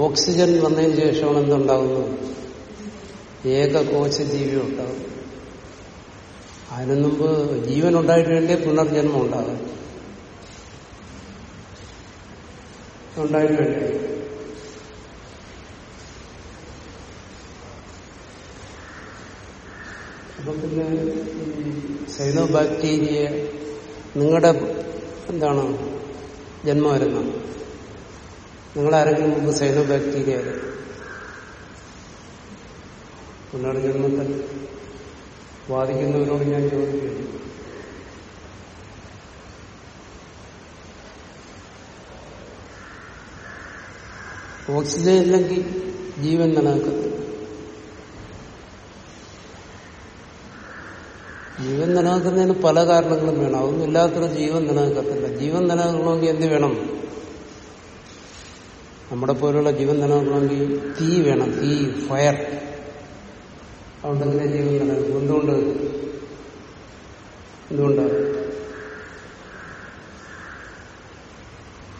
ഓക്സിജൻ വന്നതിന് ശേഷമാണ് എന്തുണ്ടാകുന്നത് ഏകകോശ ജീവി ഉണ്ടാകുന്നത് അതിനു മുമ്പ് ജീവൻ ഉണ്ടായിട്ട് വേണ്ടിയ പുനർജന്മം ഉണ്ടാകും. ഉണ്ടായിട്ട് വേണ്ടി അപ്പൊ പിന്നെ സൈനോ ബാക്ടീരിയ നിങ്ങളുടെ എന്താണ് ജന്മമായിരുന്ന നിങ്ങളാരെങ്കിലും മുമ്പ് സൈനോ ബാക്ടീരിയ പുനർജന്മത്തിൽ വാദിക്കുന്നവരോട് ഞാൻ ചോദിക്കുന്നു. ഓക്സിജൻ ഇല്ലെങ്കിൽ ജീവൻ നിലനിൽക്കത്തില്ല ജീവൻ നിലനിൽക്കുന്നതിന് പല കാരണങ്ങളും വേണം. അതൊന്നും ഇല്ലാത്തൊരു ജീവൻ നിലനിൽക്കത്തില്ല ജീവൻ നിലനിൽക്കണമെങ്കിൽ എന്ത് വേണം? നമ്മുടെ പോലുള്ള ജീവൻ നിലനിൽക്കണമെങ്കിൽ തീ വേണം. തീ ഫയർ. അതുകൊണ്ട് ജീവൻ നിലനിൽക്കും എന്തുകൊണ്ട്? എന്തുകൊണ്ടാണ്?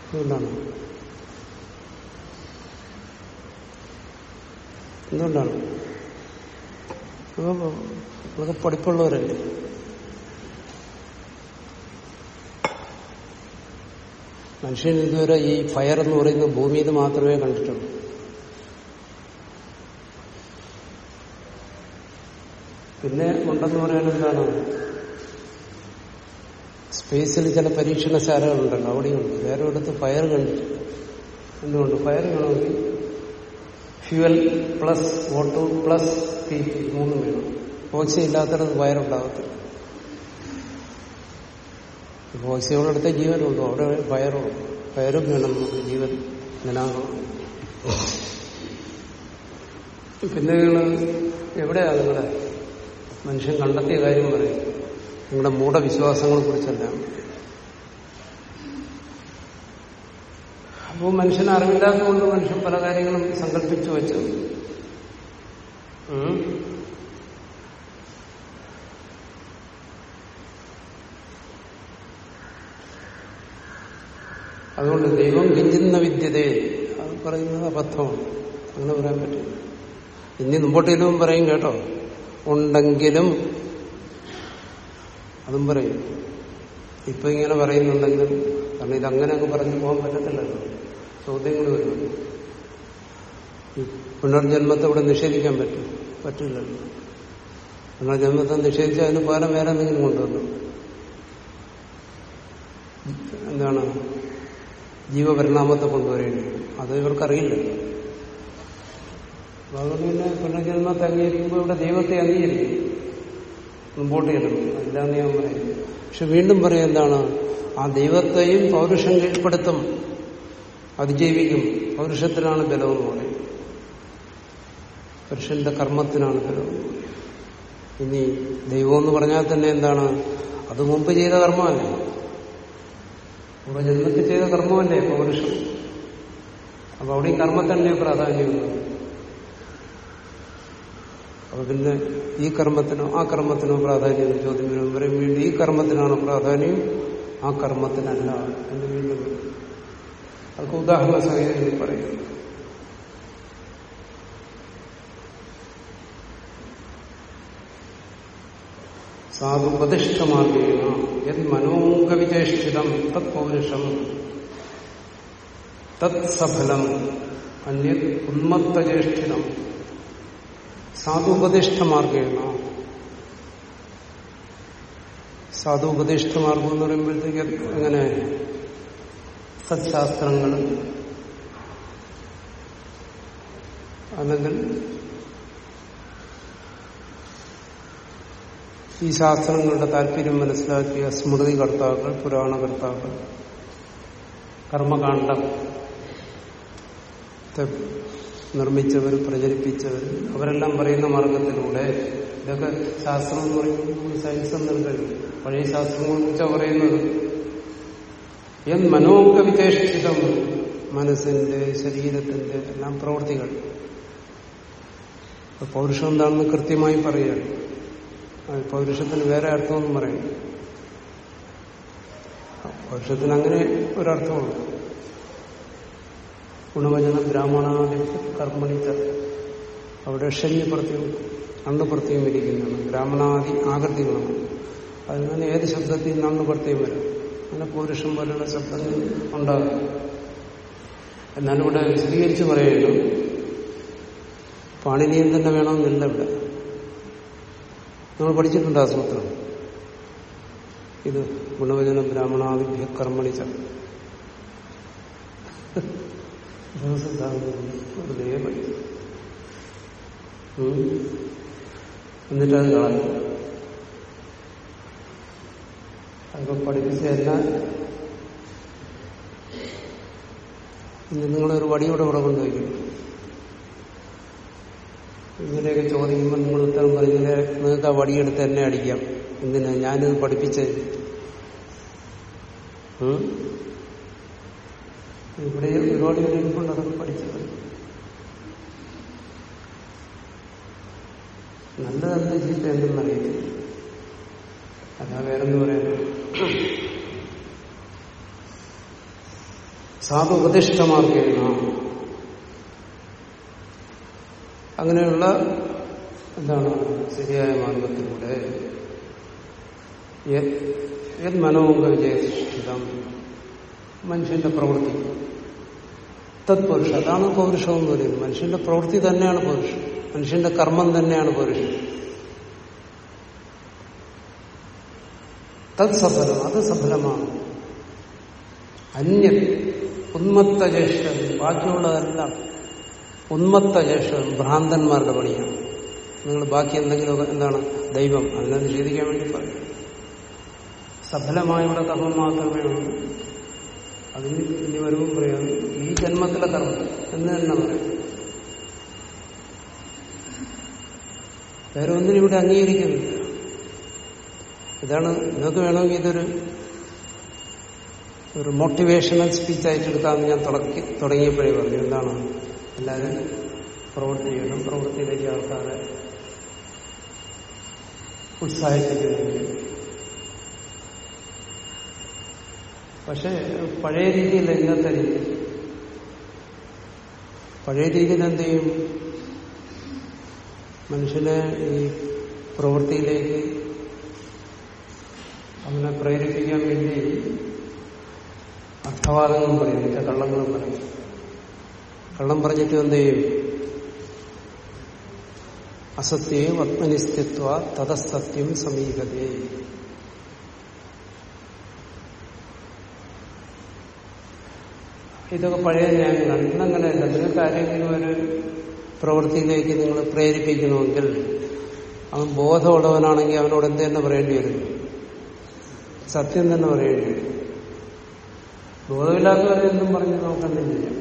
എന്തുകൊണ്ടാണ്? എന്തുകൊണ്ടാണ് അതൊക്കെ പഠിപ്പുള്ളവരല്ലേ? മനുഷ്യൻ ഇതുവരെ ഈ ഫയർ എന്ന് പറയുന്ന ഭൂമിയിൽ മാത്രമേ കണ്ടിട്ടുള്ളൂ. പിന്നെ ഉണ്ടെന്ന് പറയാൻ എന്താണ്? സ്പേസിൽ ചില പരീക്ഷണശാലകളുണ്ടല്ലോ അവിടെയുണ്ട്. വേറെ എടുത്ത് ഫയർ കണ്ടിട്ട് എന്തുകൊണ്ട്? ഫയർ വേണമെങ്കിൽ ഫ്യുവൽ പ്ലസ് ഓട്ടോ പ്ലസ് തീ മൂന്നും വേണം. ഫയർ ഉണ്ടാകത്തില്ല. ഓക്സിജനോടടുത്ത ജീവനുണ്ടോ? അവിടെ ഫയറും ഫയറും വേണം നമുക്ക് ജീവൻ നിലാകണം പിന്നെ നിങ്ങൾ എവിടെയാണ് നിങ്ങളുടെ മനുഷ്യൻ കണ്ടെത്തിയ കാര്യം പറയും. നിങ്ങളുടെ മൂഢവിശ്വാസങ്ങളെ കുറിച്ചല്ല. അപ്പോൾ മനുഷ്യനെ അറിവില്ലാത്തതുകൊണ്ട് മനുഷ്യൻ പല കാര്യങ്ങളും സങ്കല്പിച്ചു വെച്ചു. അതുകൊണ്ട് ദൈവം കിഞ്ചിന്ന വിദ്യതേ അത് പറയുന്നത് അബദ്ധമാണ്. അങ്ങനെ പറയാൻ പറ്റില്ല. ഇനി മുമ്പോട്ടിലും പറയും കേട്ടോ. ഉണ്ടെങ്കിലും അതും പറയും. ഇപ്പൊ ഇങ്ങനെ പറയുന്നുണ്ടെങ്കിലും കാരണം ഇതങ്ങനെ അങ്ങ് പറഞ്ഞു പോകാൻ പറ്റത്തില്ലല്ലോ ചോദ്യങ്ങൾ വരുമല്ലോ പുനർജന്മത്തെ ഇവിടെ നിഷേധിക്കാൻ പറ്റും. പറ്റില്ലല്ലോ. പുനർജന്മത്തെ നിഷേധിച്ച് അതിന് പകരം വേറെ എന്തെങ്കിലും കൊണ്ടുവന്നു. എന്താണ്? ജീവപരിണാമത്തെ കൊണ്ടുവരേണ്ടി വരും. അത് ഇവർക്കറിയില്ല അതുകൊണ്ട് പിന്നെ പുനർജന്മത്തെ അംഗീകരിക്കുമ്പോൾ ഇവിടെ ദൈവത്തെ അംഗീകരിക്കും. മുമ്പോട്ട് ചെല്ലും. അല്ലാന്ന് ഞാൻ പറയും. പക്ഷെ വീണ്ടും പറയും എന്താണ്? ആ ദൈവത്തെയും പൗരുഷം കീഴ്പ്പെടുത്തും. അതിജീവിക്കും. പൗരുഷത്തിനാണ് ബലമെന്ന് പറയും. പുരുഷന്റെ കർമ്മത്തിനാണ് ബലം ഇനി ദൈവം എന്ന് പറഞ്ഞാൽ തന്നെ എന്താണ്? അത് മുമ്പ് ചെയ്ത കർമ്മമല്ലേ? ജന്മത്തിൽ ചെയ്ത കർമ്മമല്ലേ പൗരുഷം? അപ്പൊ അവിടെയും കർമ്മത്തന്നെ പ്രാധാന്യമുണ്ട് അപ്പൊ പിന്നെ ഈ കർമ്മത്തിനോ ആ കർമ്മത്തിനോ പ്രാധാന്യം എന്ന് ചോദ്യം വരും പറയും വീണ്ടും ഈ കർമ്മത്തിനാണ് പ്രാധാന്യം? ആ കർമ്മത്തിനല്ല എന്ന് വീണ്ടും. അതൊക്കെ ഉദാഹരണ സഹിതം പറയും. സാധുപതിഷ്ഠമാർഗേണ യത് മനോംഗവിചേഷ്ടിതം തത് പൗരുഷം തത് സഫലം അന്യത് ഉന്മത്തചേഷ്ടിതം സാധുപതിഷ്ഠമാർഗേണ സാധുപതിഷ്ഠമാർഗം എന്ന് പറയുമ്പോഴത്തേക്ക് അങ്ങനെ സത്ശാസ്ത്രങ്ങൾ അല്ലെങ്കിൽ ഈ ശാസ്ത്രങ്ങളുടെ താല്പര്യം മനസ്സിലാക്കിയ സ്മൃതി കർത്താക്കൾ പുരാണകർത്താക്കൾ കർമ്മകാണ്ഡം നിർമ്മിച്ചവർ പ്രചരിപ്പിച്ചവർ അവരെല്ലാം പറയുന്ന മാർഗത്തിലൂടെ ഇതൊക്കെ ശാസ്ത്രം എന്ന് പറയുമ്പോൾ സയൻസ് കഴിയും. പഴയ ശാസ്ത്രങ്ങളെ കുറിച്ചാണ് പറയുന്നത്. എൻ മനോകവിചേഷ്ടിതം മനസ്സിന്റെ ശരീരത്തിന്റെ എല്ലാം പ്രവൃത്തികൾ. പൗരുഷം എന്താണെന്ന് കൃത്യമായി പറയുകയാണ് പൗരുഷത്തിന് വേറെ അർത്ഥമൊന്നും പറയും. പൗരുഷത്തിന് അങ്ങനെ ഒരർത്ഥമുള്ളൂ ഗുണവചന ബ്രാഹ്മണാദി കർമ്മണിച്ച അവിടെ ഷഞ്ഞ് പ്രത്യം അണ്ണു പ്രത്യം ഇരിക്കുന്നതാണ്. ബ്രാഹ്മണാദി ആകൃതികളാണ്. അതിൽ നിന്ന് ഏത് ശബ്ദത്തിൽ നിന്ന് അണ്ണു പ്രത്യം വരും? അങ്ങനെ പൗരുഷം പോലുള്ള ശബ്ദങ്ങൾ ഉണ്ടാകും. എന്നാലും ഇവിടെ വിശദീകരിച്ച് പറയുന്നു പാണിനിയം തന്നെ വേണമെന്നില്ല ഇവിടെ. നമ്മൾ പഠിച്ചിട്ടുണ്ട് ആ സൂത്രം. ഇത് ഗുണവചന ബ്രാഹ്മണാദിഭ്യ കർമ്മണിച്ച വെറുതെ പഠിക്കും എന്നിട്ടത് കളഞ്ഞു അതൊക്കെ പഠിപ്പിച്ച എല്ലാം ഇനി നിങ്ങളൊരു വടിയോടെ ഇവിടെ കൊണ്ടുപോയി ഇങ്ങനെയൊക്കെ ചോദിക്കുമ്പോൾ നിങ്ങൾ ഉത്തരം പറഞ്ഞില്ലേ നിങ്ങൾക്ക് ആ വടിയെടുത്ത് എന്നെ അടിക്കാം. എന്തിനാ ഞാനിത് പഠിപ്പിച്ചത്? ഇവിടെ ഒരുപാട് പേര് ഇരിപ്പുണ്ട് അതൊക്കെ പഠിച്ചത് നല്ലതെന്ത് ചീത്ത എന്തെന്നറിയില്ല അതാ വേറെന്ന് പറയുന്നത് സാധു ഉപദിഷ്ടമാർഗേണ അങ്ങനെയുള്ള എന്താണ് ശരിയായ മാർഗത്തിലൂടെ മനോമുഖ വിജയധിഷ്ഠിതം മനുഷ്യന്റെ പ്രവൃത്തി. തത്പുരുഷ. പൗരുഷം അതാണ് പൗരുഷം എന്ന് പറയുന്നത്. മനുഷ്യന്റെ പ്രവൃത്തി തന്നെയാണ് പൗരുഷം. മനുഷ്യന്റെ കർമ്മം തന്നെയാണ് പൗരുഷം. തത് സഫലം. അത് സഫലമാണ്. അന്യൻ ഉന്മത്ത ജ്യേഷ്ഠൻ. ബാക്കിയുള്ളതെല്ലാം ഉന്മത്ത ജ്യേഷ്ഠൻ ഭ്രാന്തന്മാരുടെ പണിയാണ്. നിങ്ങൾ ബാക്കി എന്തെങ്കിലും എന്താണ്? ദൈവം. അതിനെ നിഷേധിക്കാൻ വേണ്ടി പറയും. സഫലമായുള്ള കർമ്മം മാത്രമേ ഉള്ളൂ. അതിന് ഇനി വരുമ്പോൾ പറയാം. ഈ ജന്മത്തിലെ കർമ്മം എന്ന് തന്നെ പറയാം. വേറെ ഒന്നിനും ഇവിടെ അംഗീകരിക്കുന്നില്ല. ഇതാണ് നിങ്ങൾക്ക് വേണമെങ്കിൽ ഇതൊരു ഒരു മോട്ടിവേഷണൽ സ്പീച്ച് ആയിട്ട് എടുക്കാമെന്ന് ഞാൻ തുടക്കി തുടങ്ങിയപ്പോഴേ പറഞ്ഞു. എന്താണ്? എല്ലാവരും പ്രവൃത്തി ചെയ്യണം. പ്രവൃത്തിയിലേക്ക് ആൾക്കാരെ ഉത്സാഹിപ്പിക്കുന്നുണ്ട് പക്ഷെ പഴയ രീതിയിൽ ഇന്നത്തെ രീതി. പഴയ രീതിയിൽ എന്ത് ചെയ്യും? മനുഷ്യനെ ഈ പ്രവൃത്തിയിലേക്ക് അവനെ പ്രേരിപ്പിക്കാൻ വേണ്ടി അർത്ഥവാദങ്ങളും പറയും എന്റെ കള്ളങ്ങളും പറയും. കള്ളം പറഞ്ഞിട്ട് എന്ത് ചെയ്യും? അസത്യേ ആത്മനിസ്തിത്വ തതസത്യം സമീപതേ ഇതൊക്കെ പഴയ ന്യായങ്ങളാണ്. ഇന്നങ്ങനെയല്ല നിങ്ങൾക്ക് ആരെങ്കിലും ഒരു പ്രവൃത്തിയിലേക്ക് നിങ്ങൾ പ്രേരിപ്പിക്കണമെങ്കിൽ അവൻ ബോധമുള്ളവനാണെങ്കിൽ അവനോട് എന്ത് തന്നെ പറയേണ്ടി വരും? സത്യം തന്നെ പറയേണ്ടി വരും. ബോധമില്ലാത്തവരെ എന്തും പറഞ്ഞ് എന്തും ചെയ്യാം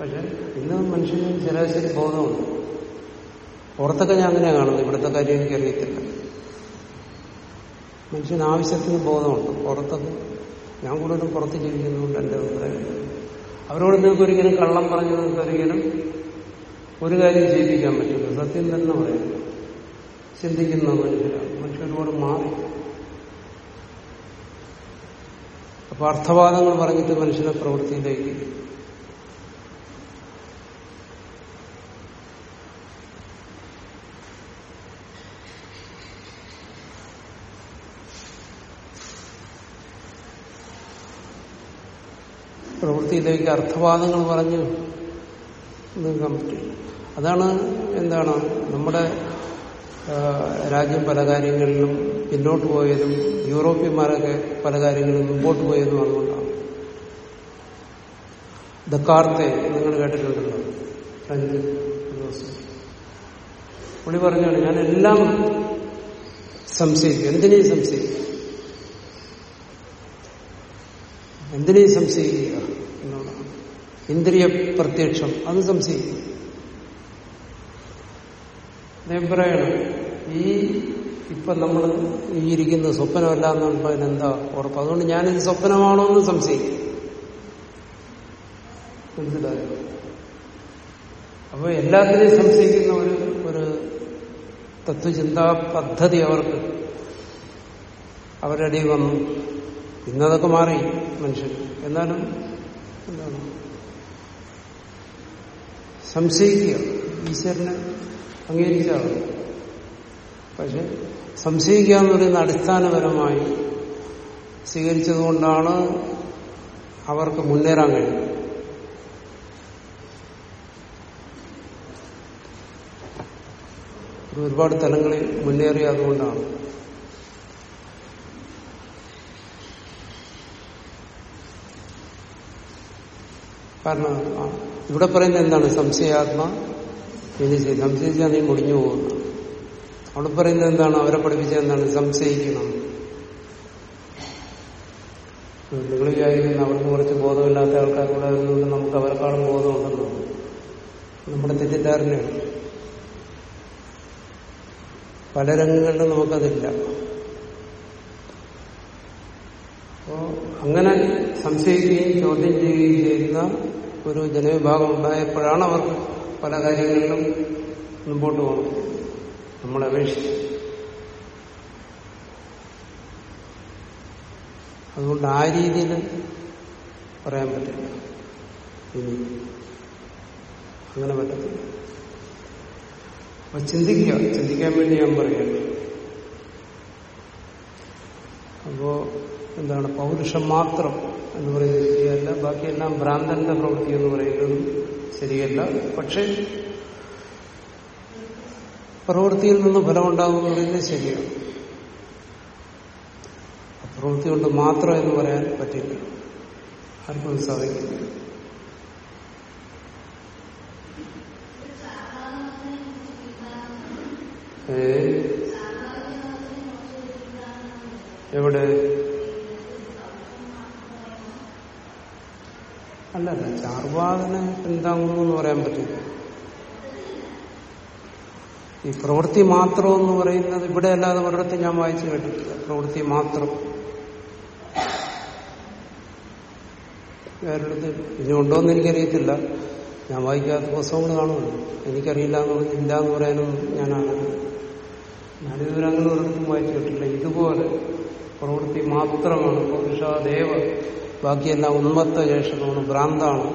പക്ഷെ ഇന്ന് മനുഷ്യന് ശരാശരി ബോധമുണ്ട്. പുറത്തൊക്കെ ഞാൻ അങ്ങനെയാണ് കാണുന്നത്. ഇവിടുത്തെ കാര്യം എനിക്ക് അറിയത്തില്ല. മനുഷ്യന് ആവശ്യത്തിന് ബോധമുണ്ട്. പുറത്തൊക്കെ ഞാൻ കൂടുതലും പുറത്ത് ജീവിക്കുന്നതുകൊണ്ട് എന്റെ അഭിപ്രായം അവരോട് നിങ്ങൾക്ക് ഒരിക്കലും കള്ളം പറഞ്ഞു നിങ്ങൾക്ക് ഒരിക്കലും ഒരു കാര്യം ചെയ്യിപ്പിക്കാൻ പറ്റില്ല. സത്യം തന്നെ പറയുന്നു ചിന്തിക്കുന്ന മനുഷ്യരാണ് മനുഷ്യരോട് മാറി. അപ്പൊ അർത്ഥവാദങ്ങൾ പറഞ്ഞിട്ട് മനുഷ്യനെ പ്രവൃത്തിയിലേക്ക് പ്രവൃത്തിയിലേക്ക് അർത്ഥവാദങ്ങൾ പറഞ്ഞ് നീക്കാൻ പറ്റില്ല. അതാണ് എന്താണ് നമ്മുടെ രാജ്യം പല കാര്യങ്ങളിലും പിന്നോട്ട് പോയതും യൂറോപ്യന്മാരൊക്കെ പല കാര്യങ്ങളിലും മുമ്പോട്ട് പോയതും അതുകൊണ്ടാണ്. ദക്കാർത്തെ നിങ്ങൾ കേട്ടിട്ടുണ്ടല്ലോ ഫ്രഞ്ച്. പുള്ളി പറഞ്ഞാണ് ഞാൻ എല്ലാം സംശയിക്കും. എന്തിനേയും സംശയിക്കും. എന്തിനേയും സംശയിക്കുക. ഇന്ദ്രിയ പ്രത്യക്ഷം അത് സംശയിക്കും. അദ്ദേഹം പറയണം ഈ ഇപ്പൊ നമ്മൾ ഈ ഇരിക്കുന്ന സ്വപ്നമല്ല എന്ന് പറയുമ്പോൾ അതിനെന്താ ഉറപ്പ്? അതുകൊണ്ട് ഞാനിത് സ്വപ്നമാണോ എന്ന് സംശയിക്കും. മനസ്സിലായോ? അപ്പൊ എല്ലാത്തിനെയും സംശയിക്കുന്ന ഒരു ഒരു തത്വചിന്താ പദ്ധതി അവർക്ക്. അവരുടെ വന്നു. ഇന്നതൊക്കെ മാറി മനുഷ്യൻ എന്നാലും എന്താണ്? സംശയിക്കുക. ഈശ്വരനെ അംഗീകരിച്ചാണ് പക്ഷെ സംശയിക്കുക എന്ന് പറയുന്ന അടിസ്ഥാനപരമായി സ്വീകരിച്ചതുകൊണ്ടാണ് അവർക്ക് മുന്നേറാൻ കഴിയുന്നത്. ഒരു ഒരുപാട് തലങ്ങളിൽ മുന്നേറിയ അതുകൊണ്ടാണ്. കാരണം ഇവിടെ പറയുന്നത് എന്താണ്? സംശയാത്മ ഇനി സംശയിച്ചാൽ നീ മുടിഞ്ഞു പോകുന്നു. അവിടെ പറയുന്നത് എന്താണ്? അവരെ പഠിപ്പിച്ചത് എന്താണ്? സംശയിക്കണം. നിങ്ങൾ വിചാരിക്കുന്ന അവർക്ക് കുറച്ച് ബോധമില്ലാത്ത ആൾക്കാർ കൂടെ വരുന്നുണ്ട് നമുക്ക് അവരെക്കാളും ബോധമുണ്ടല്ലോ. നമ്മുടെ തെറ്റിദ്ധാരണയാണ്. പല രംഗങ്ങളിലും നമുക്കതില്ല. അപ്പോ അങ്ങനെ സംശയിക്കുകയും ചോദ്യം ചെയ്യുകയും ചെയ്യുന്ന ഒരു ജനവിഭാഗം ഉണ്ടായപ്പോഴാണ് അവർക്ക് പല കാര്യങ്ങളിലും മുമ്പോട്ട് പോകണം നമ്മളെ അപേക്ഷിച്ച്. അതുകൊണ്ട് ആ രീതിയിൽ പറയാൻ പറ്റില്ല. ഇനി അങ്ങനെ പറ്റത്തില്ല. അപ്പൊ ചിന്തിക്കുക. ചിന്തിക്കാൻ വേണ്ടി ഞാൻ പറയുന്നു. അപ്പോ എന്താണ് പൗരുഷം മാത്രം എന്ന് പറയുന്നത് ശരിയല്ല. ബാക്കിയെല്ലാം ഭ്രാന്തന്റെ പ്രവൃത്തി എന്ന് പറയുന്നതും ശരിയല്ല. പക്ഷെ പ്രവൃത്തിയിൽ നിന്ന് ഫലമുണ്ടാകും എന്ന് പറയുന്നത് ശരിയാണ്. പ്രവൃത്തി കൊണ്ട് മാത്രം എന്ന് പറയാൻ പറ്റില്ല. ആർക്കും സാധിക്കില്ല. എവിടെ? അല്ലല്ല ചാർവാകനെ പിന്താങ്ങുന്നു എന്ന് പറയാൻ പറ്റില്ല ഈ പ്രവൃത്തി മാത്രം എന്ന് പറയുന്നത് ഇവിടെ അല്ലാതെ ഒരിടത്ത് ഞാൻ വായിച്ചു കേട്ടിട്ടില്ല. പ്രവൃത്തി മാത്രം. വേറൊരിടത്ത് ഉണ്ടോയെന്ന് എനിക്കറിയത്തില്ല. ഞാൻ വായിക്കാത്ത പുസ്തകങ്ങൾ കാണുമല്ലോ. എനിക്കറിയില്ല എന്ന് പറഞ്ഞ് ഇല്ല എന്ന് പറയാനും ഞാനാണ്. ഞാനിതുവരെ അങ്ങനെ ഒരിടത്തും വായിച്ചു കേട്ടില്ല ഇതുപോലെ പ്രവൃത്തി മാത്രമാണ്. പുരുഷാദേവ ബാക്കിയെല്ലാം ഉന്മത്ത ശേഷമാണ് ഭ്രാന്താണ്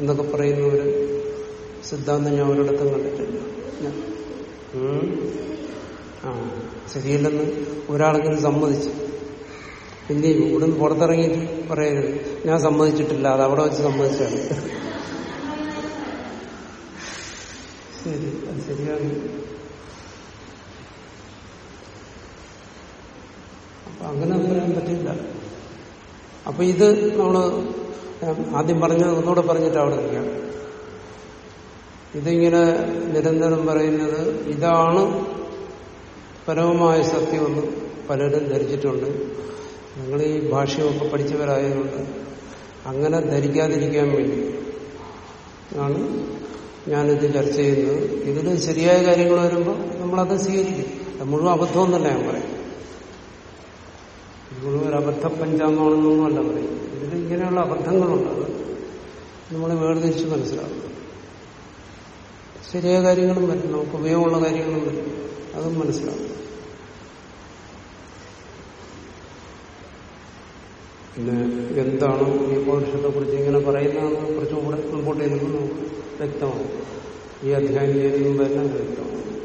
എന്നൊക്കെ പറയുന്ന ഒരു സിദ്ധാന്തം ഞാൻ ഒരിടത്തും കണ്ടിട്ടില്ല. ആ ശരിയല്ലെന്ന് ഒരാളെങ്കിലും സമ്മതിച്ചു. പിന്നെ ഇവിടുന്ന് പുറത്തിറങ്ങി പറയരുത്. ഞാൻ സമ്മതിച്ചിട്ടില്ല അത് അവിടെ വെച്ച് സമ്മതിച്ചാണ്. ശരി ശരിയാണ്. അപ്പൊ അങ്ങനെ പറയാൻ പറ്റില്ല. അപ്പൊ ഇത് നമ്മൾ ആദ്യം പറഞ്ഞത് ഒന്നുകൂടെ പറഞ്ഞിട്ട് അവിടെ നിൽക്കാം. ഇതിങ്ങനെ നിരന്തരം പറയുന്നത് ഇതാണ് പരമമായ സത്യമെന്ന് പലരും ധരിച്ചിട്ടുണ്ട്. നിങ്ങൾ ഈ ഭാഷയൊക്കെ പഠിച്ചവരായതുകൊണ്ട് അങ്ങനെ ധരിക്കാതിരിക്കാൻ വേണ്ടി ആണ് ഞാനിത് ചർച്ച ചെയ്യുന്നത്. ഇതിൽ ശരിയായ കാര്യങ്ങൾ വരുമ്പോൾ നമ്മളത് സ്വീകരിക്കും. മുഴുവൻ അബദ്ധം തന്നെ ഞാൻ പറയും. ഇത് മുഴുവൻ ഒരു അബദ്ധ പഞ്ചാംഗമാണെന്നൊന്നും അല്ല പറയും. ഇതിൽ ഇങ്ങനെയുള്ള അബദ്ധങ്ങളുണ്ട്. അത് നമ്മൾ വേർതിരിച്ച് മനസ്സിലാക്കും ശരിയായ കാര്യങ്ങളും വരും നമുക്ക് ഉപയോഗമുള്ള കാര്യങ്ങളും വരും അതും മനസ്സിലാക്കും പിന്നെ എന്താണ് ഈ പൗരുഷത്തെ കുറിച്ച് ഇങ്ങനെ പറയുന്നതെന്ന് കുറച്ചുകൂടെ മുമ്പോട്ട് ചെല്ലുമ്പോൾ നമുക്ക് വ്യക്തമാകും. ഈ അധ്യായം ചെയ്യുന്നതും വ്യക്തമാകും.